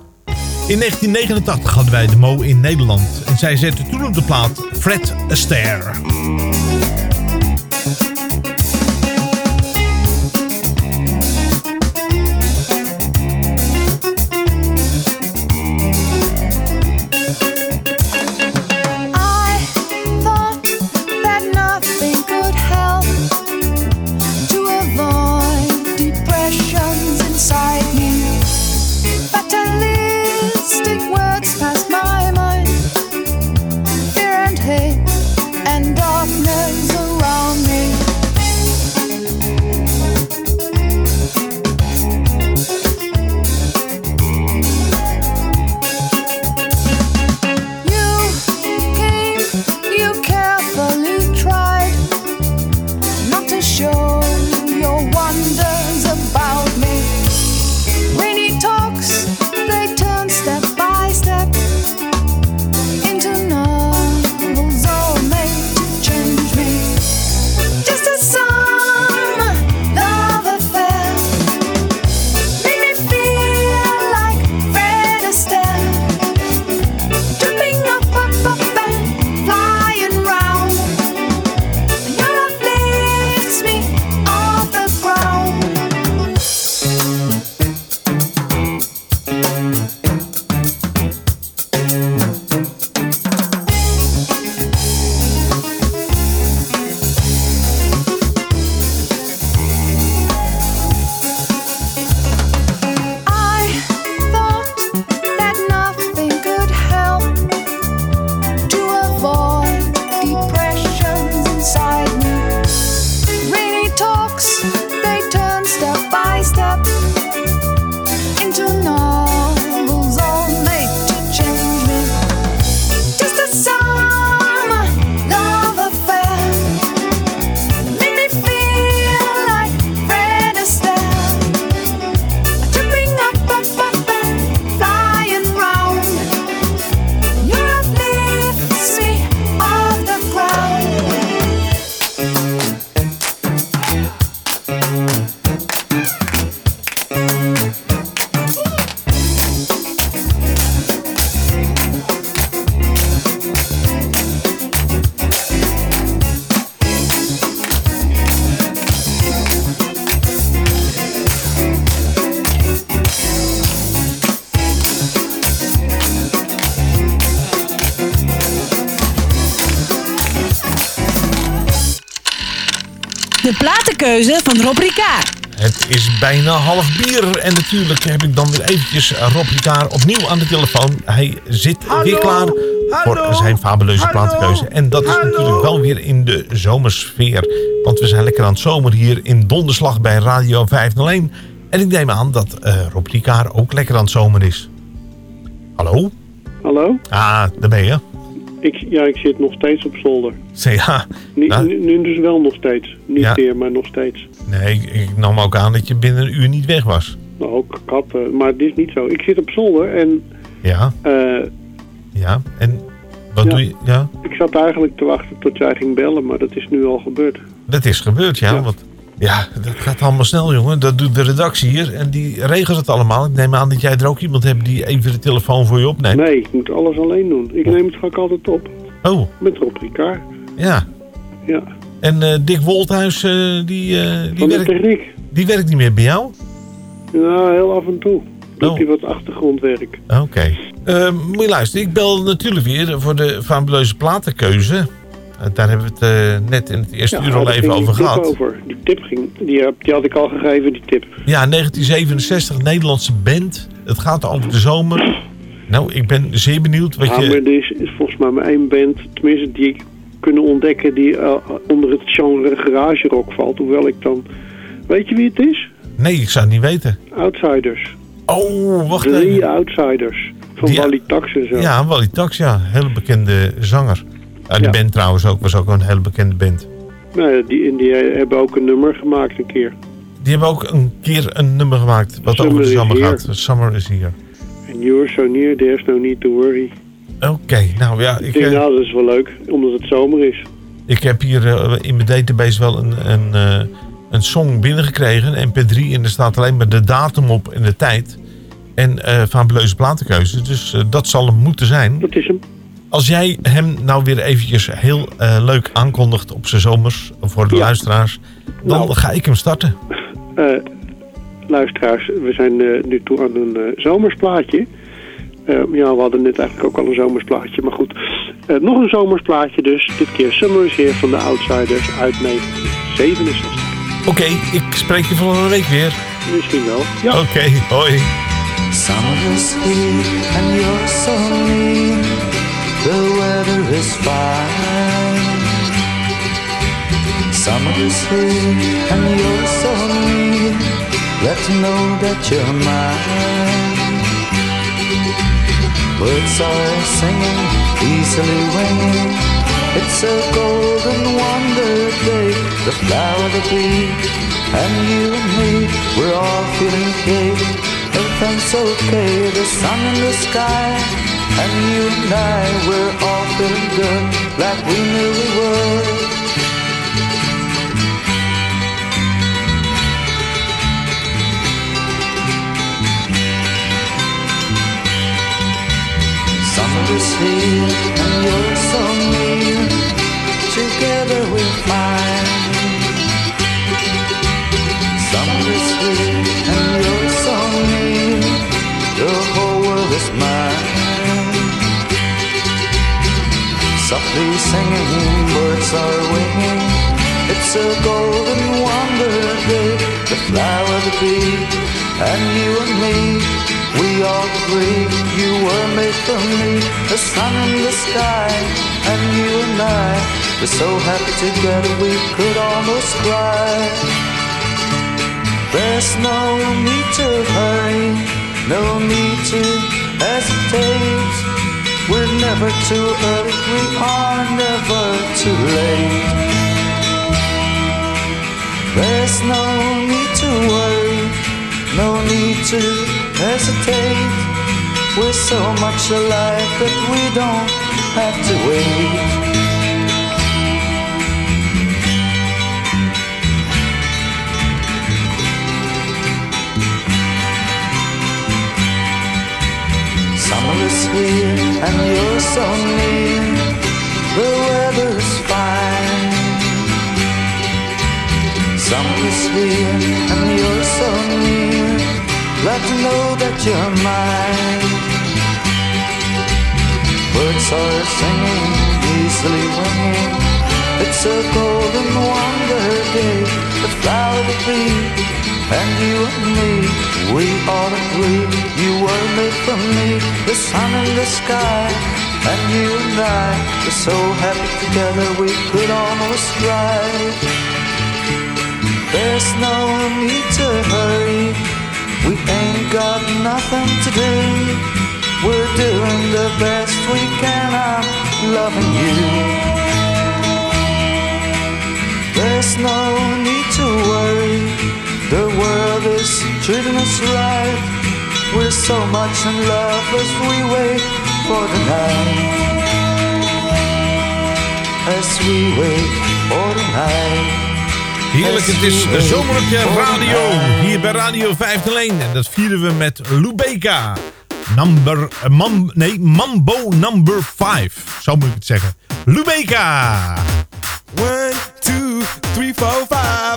In 1989 hadden wij de Mo in Nederland. En zij zette toen op de plaat Fred Astaire. Van Rob Ricard. Het is bijna half bier en natuurlijk heb ik dan weer eventjes Rob Ricard opnieuw aan de telefoon. Hij zit weer klaar voor zijn fabuleuze platenkeuze. En dat is natuurlijk wel weer in de zomersfeer. Want we zijn lekker aan het zomer hier in Donderslag bij Radio 501. En ik neem aan dat eh Rob Ricard ook lekker aan het zomer is. Hallo? Hallo? Ah, daar ben je. Ik, ja, ik zit nog steeds op zolder. Ja, nou, nu, nu dus wel nog steeds. Niet Ja. meer, maar nog steeds. nee, ik, ik nam ook aan dat je binnen een uur niet weg was. Nou, ook kappen. Maar dit is niet zo. Ik zit op zolder en Ja, eh, ja. En wat Ja. doe je? Ja, ik zat eigenlijk te wachten tot jij ging bellen, maar dat is nu al gebeurd. dat is gebeurd, ja. Want, ja, dat gaat allemaal snel, jongen. Dat doet de redactie hier en die regelt het allemaal. Ik neem aan dat jij er ook iemand hebt die even de telefoon voor je opneemt. Nee, ik moet alles alleen doen. Ik neem het vaak altijd op. Oh. Met Rob Ricard. Ja. Ja. En eh, Dick Wolthuis, eh, die, eh, die, Van de werkt, techniek. die werkt niet meer bij jou? Ja, heel af en toe. Doet Oh. hij wat achtergrondwerk. Oké. Moet je luisteren, ik bel natuurlijk weer voor de fabuleuze platenkeuze. Eh, daar hebben we het eh, net in het eerste uur al even over gehad. Over. Die tip ging, die, heb- die had ik al gegeven, die tip. Ja, 1967, Nederlandse band. Het gaat over de zomer. Nou, ik ben zeer benieuwd wat Ja, maar je... er is, is volgens mij maar één band, tenminste die ik kunnen ontdekken, die eh, onder het genre garage rock valt. Hoewel ik dan... Weet je wie het is? Nee, ik zou het niet weten. Outsiders. Oh, wacht Drie even. Outsiders. Van Die- Wally Tax en zo. Ja, Wally Tax, ja. Hele bekende zanger. Ja, die band trouwens ook, was ook een hele bekende band. Nee, die, die hebben ook een nummer gemaakt een keer. Die hebben ook een keer een nummer gemaakt wat Summer over de zomer gaat. Summer is here. And you're so near, there's no need to worry. Oké, nou ja, Ik denk, eh, nou, dat is wel leuk, omdat het zomer is. ik heb hier eh, in mijn database wel een, een, eh, een song binnengekregen, een mp3, en er staat alleen maar de datum op en de tijd. En eh fabuleuze platenkeuze, dus eh, dat zal hem moeten zijn. Dat is hem. Als jij hem nou weer eventjes heel eh, leuk aankondigt op zijn zomers, voor de Ja. luisteraars, dan Nou. ga ik hem starten. Eh, luisteraars, we zijn eh, nu toe aan een eh, zomersplaatje. Eh, ja, we hadden net eigenlijk ook al een zomersplaatje, maar goed. Eh, nog een zomersplaatje dus. Dit keer Summer is Here van de Outsiders uit 1967. Oké, ik spreek je volgende week weer. Misschien wel. Ja. Oké, hoi. Summer is here and you're so near. The weather is fine. Summer is here and you're so near. Let me know that you're mine. Birds are singing, easily winging. It's a golden wonder day, the flower, the bee, and you and me, we're all feeling gay. Everything's okay, the sun in the sky, and you and I, we're feeling good, like we knew we would. Summer is here and you're so near. Together we're fine. Summer is here and you're so near. The whole world is mine. Softly singing, birds are winging. It's a golden wonder day. The flower, the bee, and you and me. We all agree you were made for me. The sun in the sky, and you and I. We're so happy together we could almost cry. There's no need to hurry, no need to hesitate. We're never too early, we are never too late. There's no need to worry, no need to hesitate. We're so much alike that we don't have to wait. Is here and you're so near. The weather's fine. Summer is here and you're so near. Let me know that you're mine. Birds are singing, easily winging. It's a golden wonder day. The flower, the bee, And you and me, we all agree you were made for me, the sun and the sky. And you and I were so happy together we could almost ride. There's no need to hurry, we ain't got nothing to do. We're doing the best we can, I'm loving you. There's no need to worry, the world is treating us right. We're so much in love as we wait for the night. As we wait for the night. Heerlijk, het is zomer op je radio. Hier bij Radio 501. En dat vieren we met Lubeka. Number, eh, mam, nee, Mambo number 5. Zo moet ik het zeggen. Lubeka. One, two, three, four, five.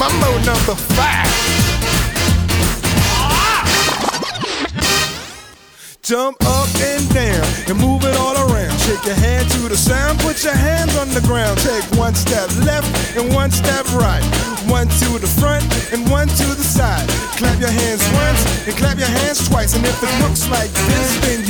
Mambo number five. Jump up and down and move it all around. Shake your hand to the sound, put your hands on the ground. Take one step left and one step right. One to the front and one to the side. Clap your hands once and clap your hands twice. And if it looks like this, then you're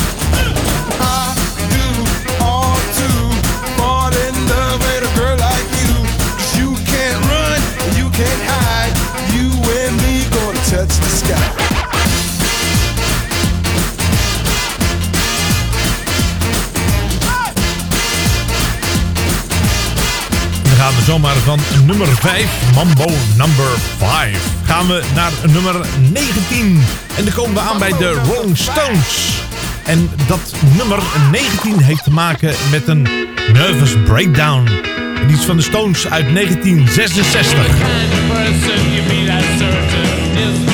Zomaar van nummer 5, Mambo number 5. Gaan we naar nummer 19. En dan komen we aan bij de Rolling Stones. En dat nummer 19 heeft te maken met een nervous breakdown. En die is van de Stones uit 1966.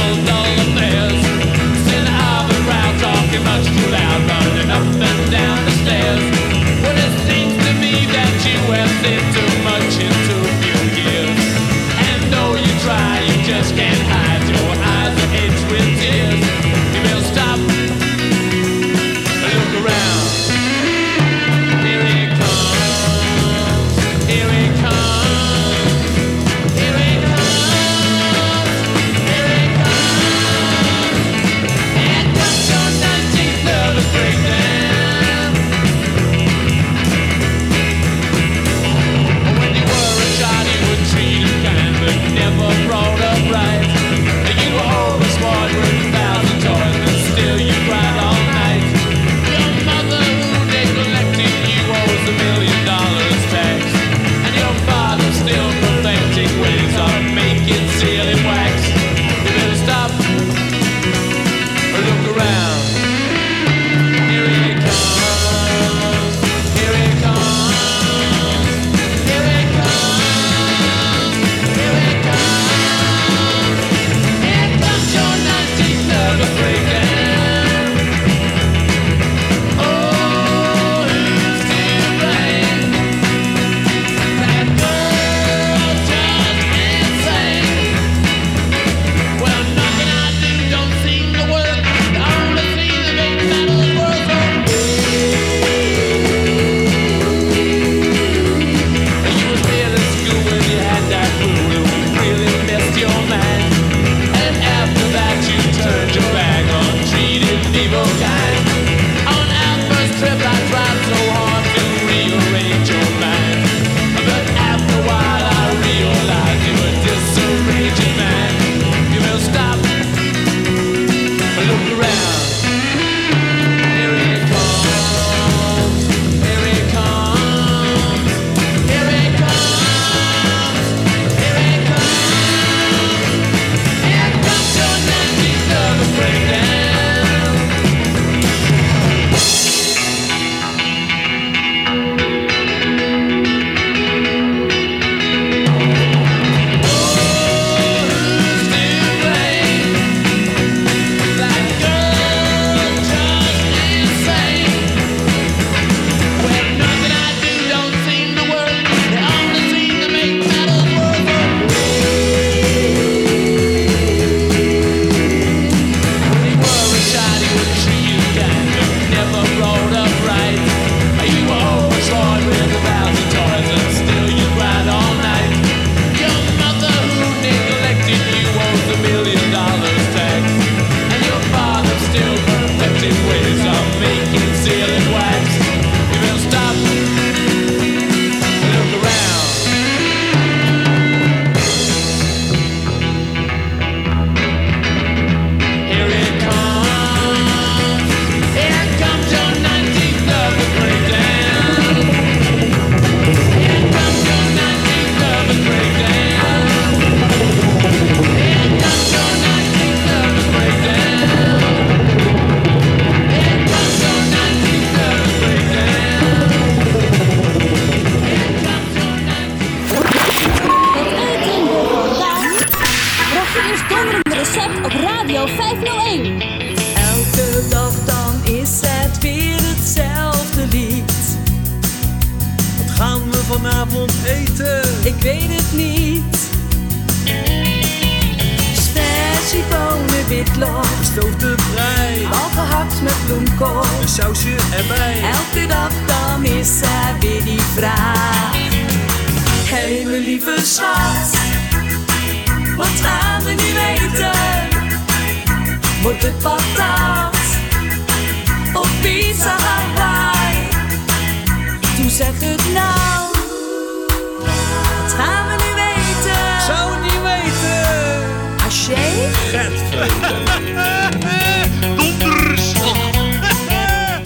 Donderslag.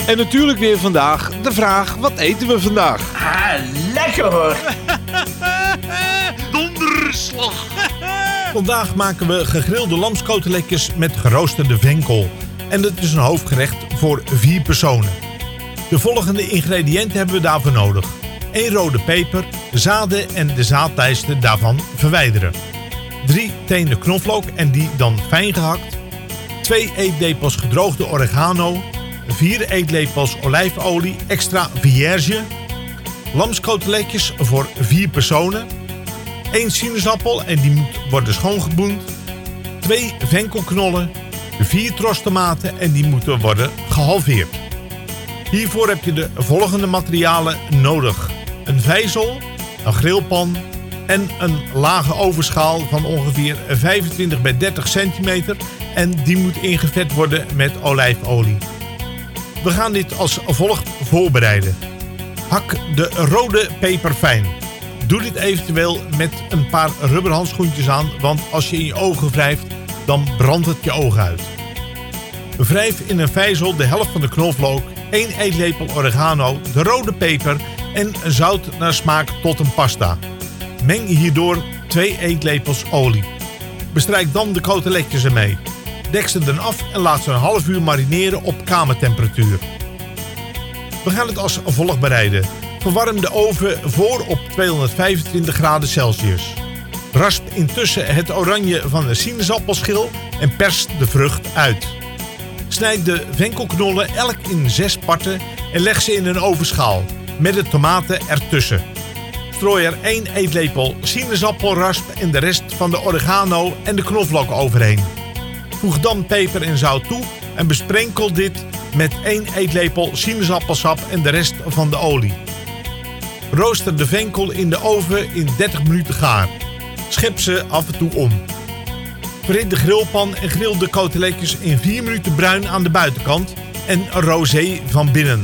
En natuurlijk weer vandaag de vraag, wat eten we vandaag? Ah, lekker hoor. Donderslag. Vandaag maken we gegrilde lamskoteletjes met geroosterde venkel. En dat is een hoofdgerecht voor vier personen. De volgende ingrediënten hebben we daarvoor nodig. 1 rode peper, zaden en de zaadlijsten daarvan verwijderen. 3 tenen knoflook en die dan fijn gehakt. 2 eetlepels gedroogde oregano. 4 eetlepels olijfolie extra vierge. Lamskoteletjes voor 4 personen. 1 sinaasappel en die moet worden schoongeboend. 2 venkelknollen. 4 trostomaten en die moeten worden gehalveerd. Hiervoor heb je de volgende materialen nodig. Een vijzel, een grillpan en een lage ovenschaal van ongeveer 25 bij 30 centimeter. En die moet ingevet worden met olijfolie. We gaan dit als volgt voorbereiden. Hak de rode peper fijn. Doe dit eventueel met een paar rubberhandschoentjes aan, want als je in je ogen wrijft, dan brandt het je ogen uit. Wrijf in een vijzel de helft van de knoflook, 1 eetlepel oregano, de rode peper en zout naar smaak tot een pasta. Meng hierdoor 2 eetlepels olie. Bestrijk dan de coteletjes ermee. Dek ze dan af en laat ze een half uur marineren op kamertemperatuur. We gaan het als volgt bereiden. Verwarm de oven voor op 225 graden Celsius. Rasp intussen het oranje van de sinaasappelschil en pers de vrucht uit. Snijd de venkelknollen elk in zes parten en leg ze in een ovenschaal met de tomaten ertussen. Strooi er 1 eetlepel sinaasappelrasp en de rest van de oregano en de knoflook overheen. Voeg dan peper en zout toe en besprenkel dit met 1 eetlepel sinaasappelsap en de rest van de olie. Rooster de venkel in de oven in 30 minuten gaar. Schep ze af en toe om. Verhit de grillpan en grill de coteletjes in 4 minuten bruin aan de buitenkant en rosé van binnen.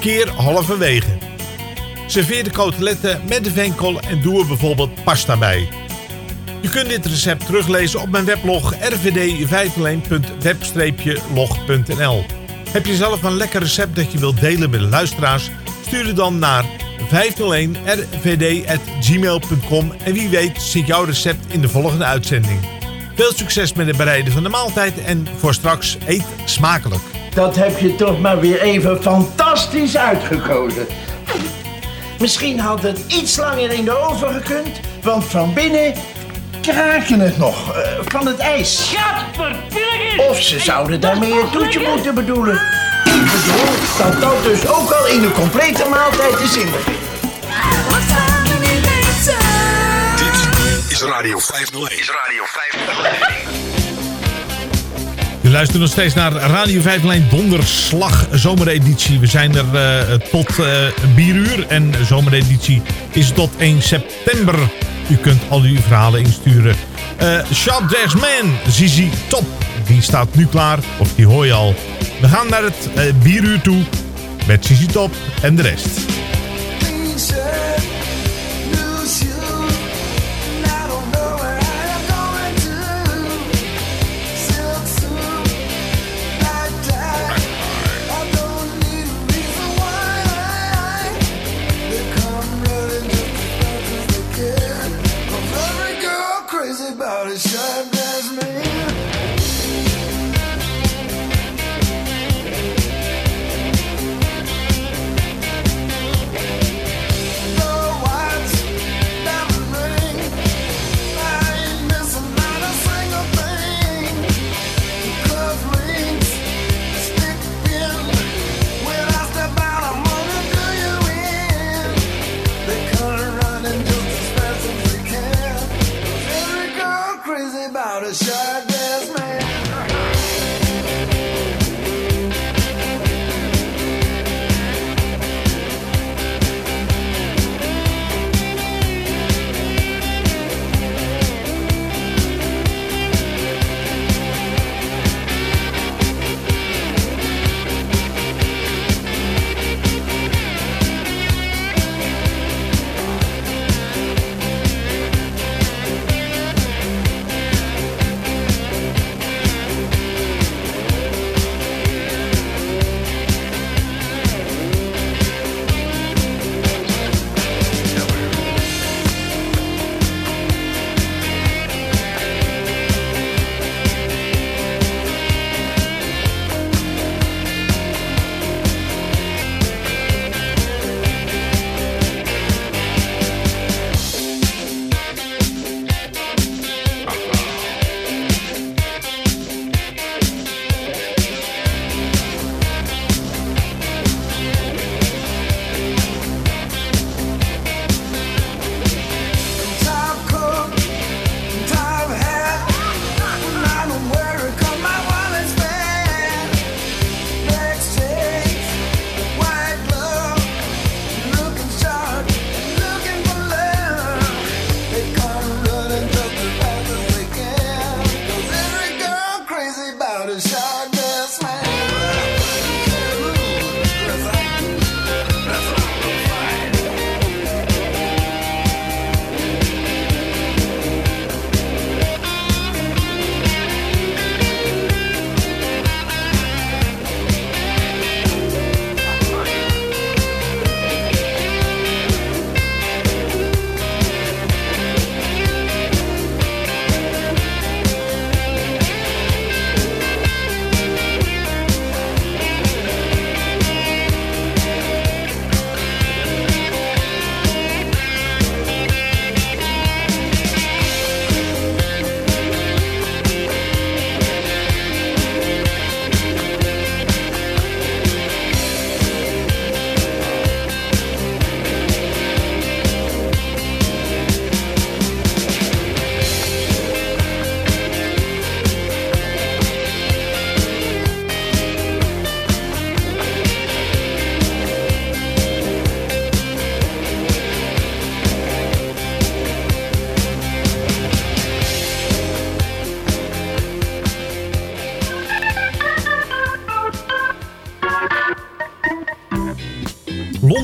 Keer halverwege. Serveer de coteletten met de venkel en doe er bijvoorbeeld pasta bij. Je kunt dit recept teruglezen op mijn weblog rvd501.web-log.nl. Heb je zelf een lekker recept dat je wilt delen met de luisteraars? Stuur het dan naar 501rvd.gmail.com en wie weet zit jouw recept in de volgende uitzending. Veel succes met het bereiden van de maaltijd en voor straks eet smakelijk. Dat heb je toch maar weer even fantastisch uitgekozen. Misschien had het iets langer in de oven gekund, want van binnen kraakte het nog eh, van het ijs. Of ze zouden daarmee een toetje moeten bedoelen. Ik bedoel dat dat dus ook al in de complete maaltijd is inbegrepen. Dit is Radio 501. Is Radio 501. Je luistert nog steeds naar Radio 5 Lijn Donderslag zomereditie. We zijn er eh, tot eh 4 uur en zomereditie is tot 1 september. U kunt al uw verhalen insturen. Eh Sharp Jazz Man, Zizi Top, die staat nu klaar. Of die hoor je al. We gaan naar het eh 4 uur toe met Zizi Top en de rest.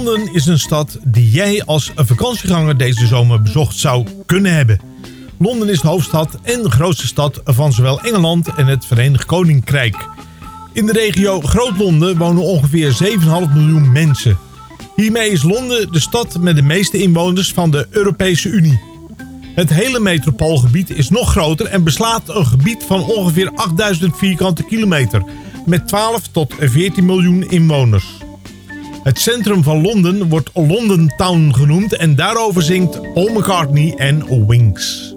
Londen is een stad die jij als vakantieganger deze zomer bezocht zou kunnen hebben. Londen is de hoofdstad en de grootste stad van zowel Engeland en het Verenigd Koninkrijk. In de regio Groot-Londen wonen ongeveer 7,5 miljoen mensen. Hiermee is Londen de stad met de meeste inwoners van de Europese Unie. Het hele metropoolgebied is nog groter en beslaat een gebied van ongeveer 8000 vierkante kilometer met 12 tot 14 miljoen inwoners. Het centrum van Londen wordt London Town genoemd en daarover zingt Paul McCartney en Wings.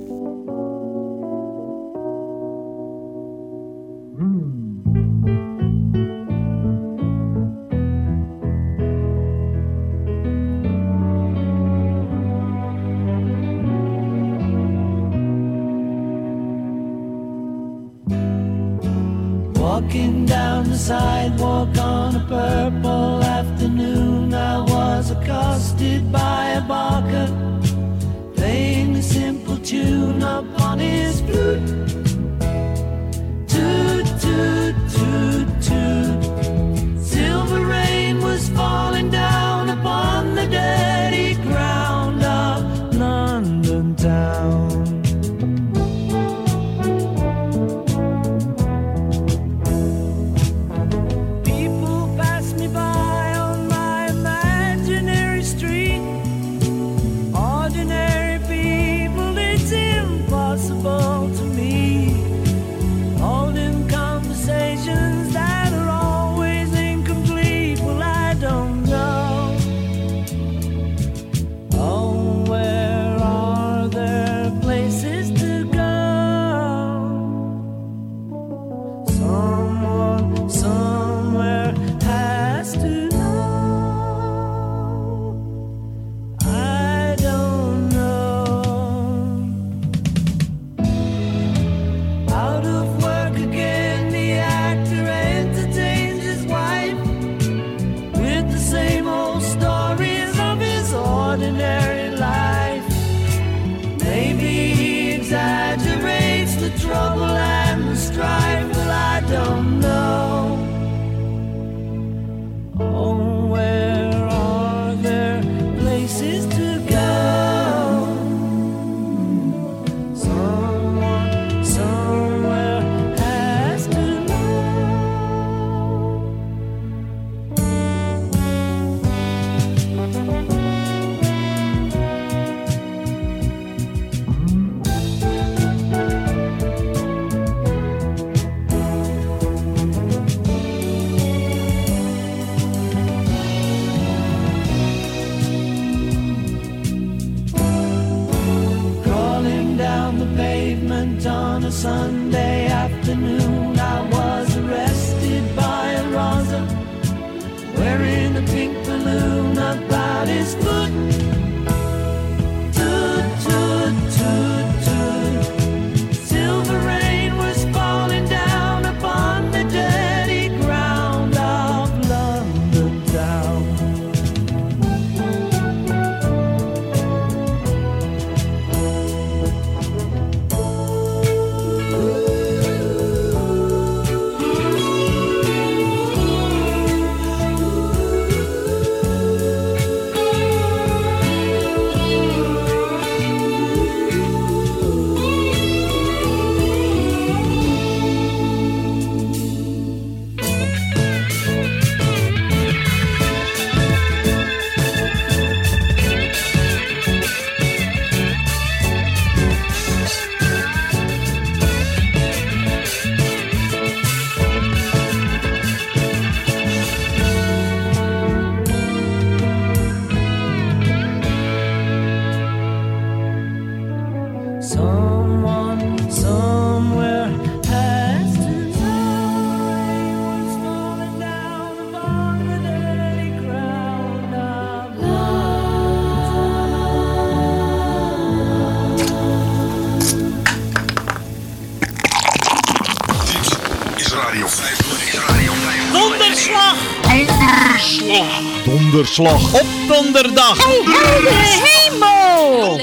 Donderslag op donderdag. de hemel!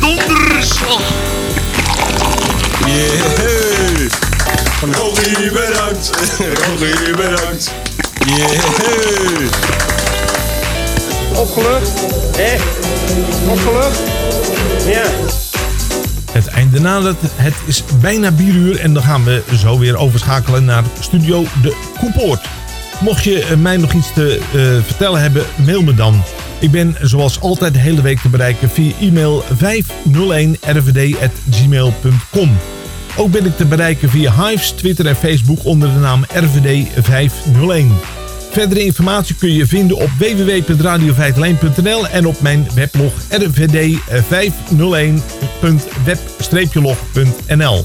Donderslag! Yeah. Rogier, bedankt. Yeah. Opgelucht? Hé? Opgelucht? Ja. Einde nadert. Het is bijna 4 uur en dan gaan we zo weer overschakelen naar Studio De Koepoort. Mocht je eh, mij nog iets te eh, vertellen hebben, mail me dan. Ik ben zoals altijd de hele week te bereiken via e-mail 501rvd.gmail.com. Ook ben ik te bereiken via Hives, Twitter en Facebook onder de naam RVD 501. Verdere informatie kun je vinden op www.radio501.nl en op mijn weblog rvd501.web-log.nl.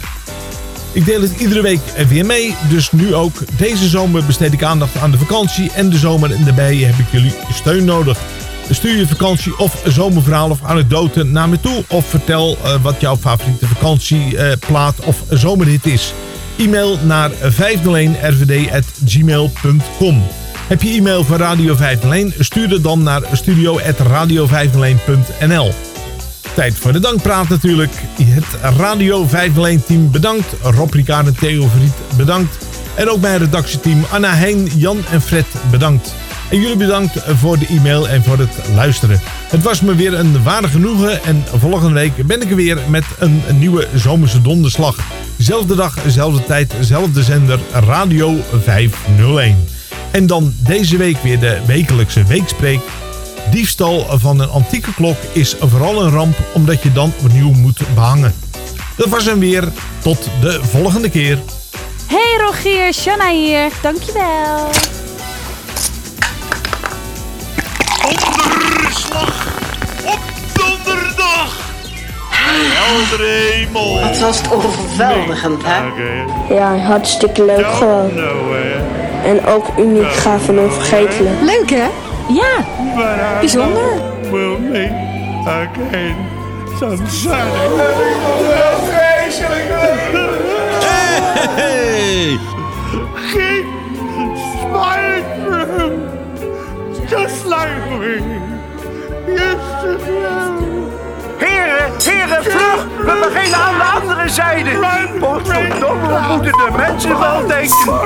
Ik deel het iedere week weer mee, dus nu ook. Deze zomer besteed ik aandacht aan de vakantie en de zomer en daarbij heb ik jullie steun nodig. Stuur je vakantie of zomerverhaal of anekdote naar me toe of vertel eh, wat jouw favoriete vakantieplaat of zomerhit is. E-mail naar 501rvd.gmail.com. Heb je e-mail van Radio 501? Stuur het dan naar studio.radio501.nl. Tijd voor de dankpraat natuurlijk. Het Radio 501 team bedankt. Rob Ricard en Theo Verriet bedankt. En ook mijn redactieteam Anna Heijn, Jan en Fred bedankt. En jullie bedankt voor de e-mail en voor het luisteren. Het was me weer een ware genoegen en volgende week ben ik er weer met een nieuwe zomerse donderslag. Zelfde dag, zelfde tijd, zelfde zender, Radio 501. En dan deze week weer de wekelijkse weekspreek. Diefstal van een antieke klok is vooral een ramp omdat je dan opnieuw moet behangen. Dat was hem weer. Tot de volgende keer. Hey Rogier, Shanna hier. Dankjewel. Donderslag op donderdag. Heldere hemel. Wat was het overweldigend, hè? Ja, hartstikke leuk gewoon. En ook uniek, gaaf en onvergetelijk. Leuk, hè? Ja, bijzonder. Will me again. Sunshine. Hey! Keep smiling for him. Just like we used to do. Heren, heren, vlug! We beginnen aan de andere zijde. Potverdomme, we moeten de mensen wel denken.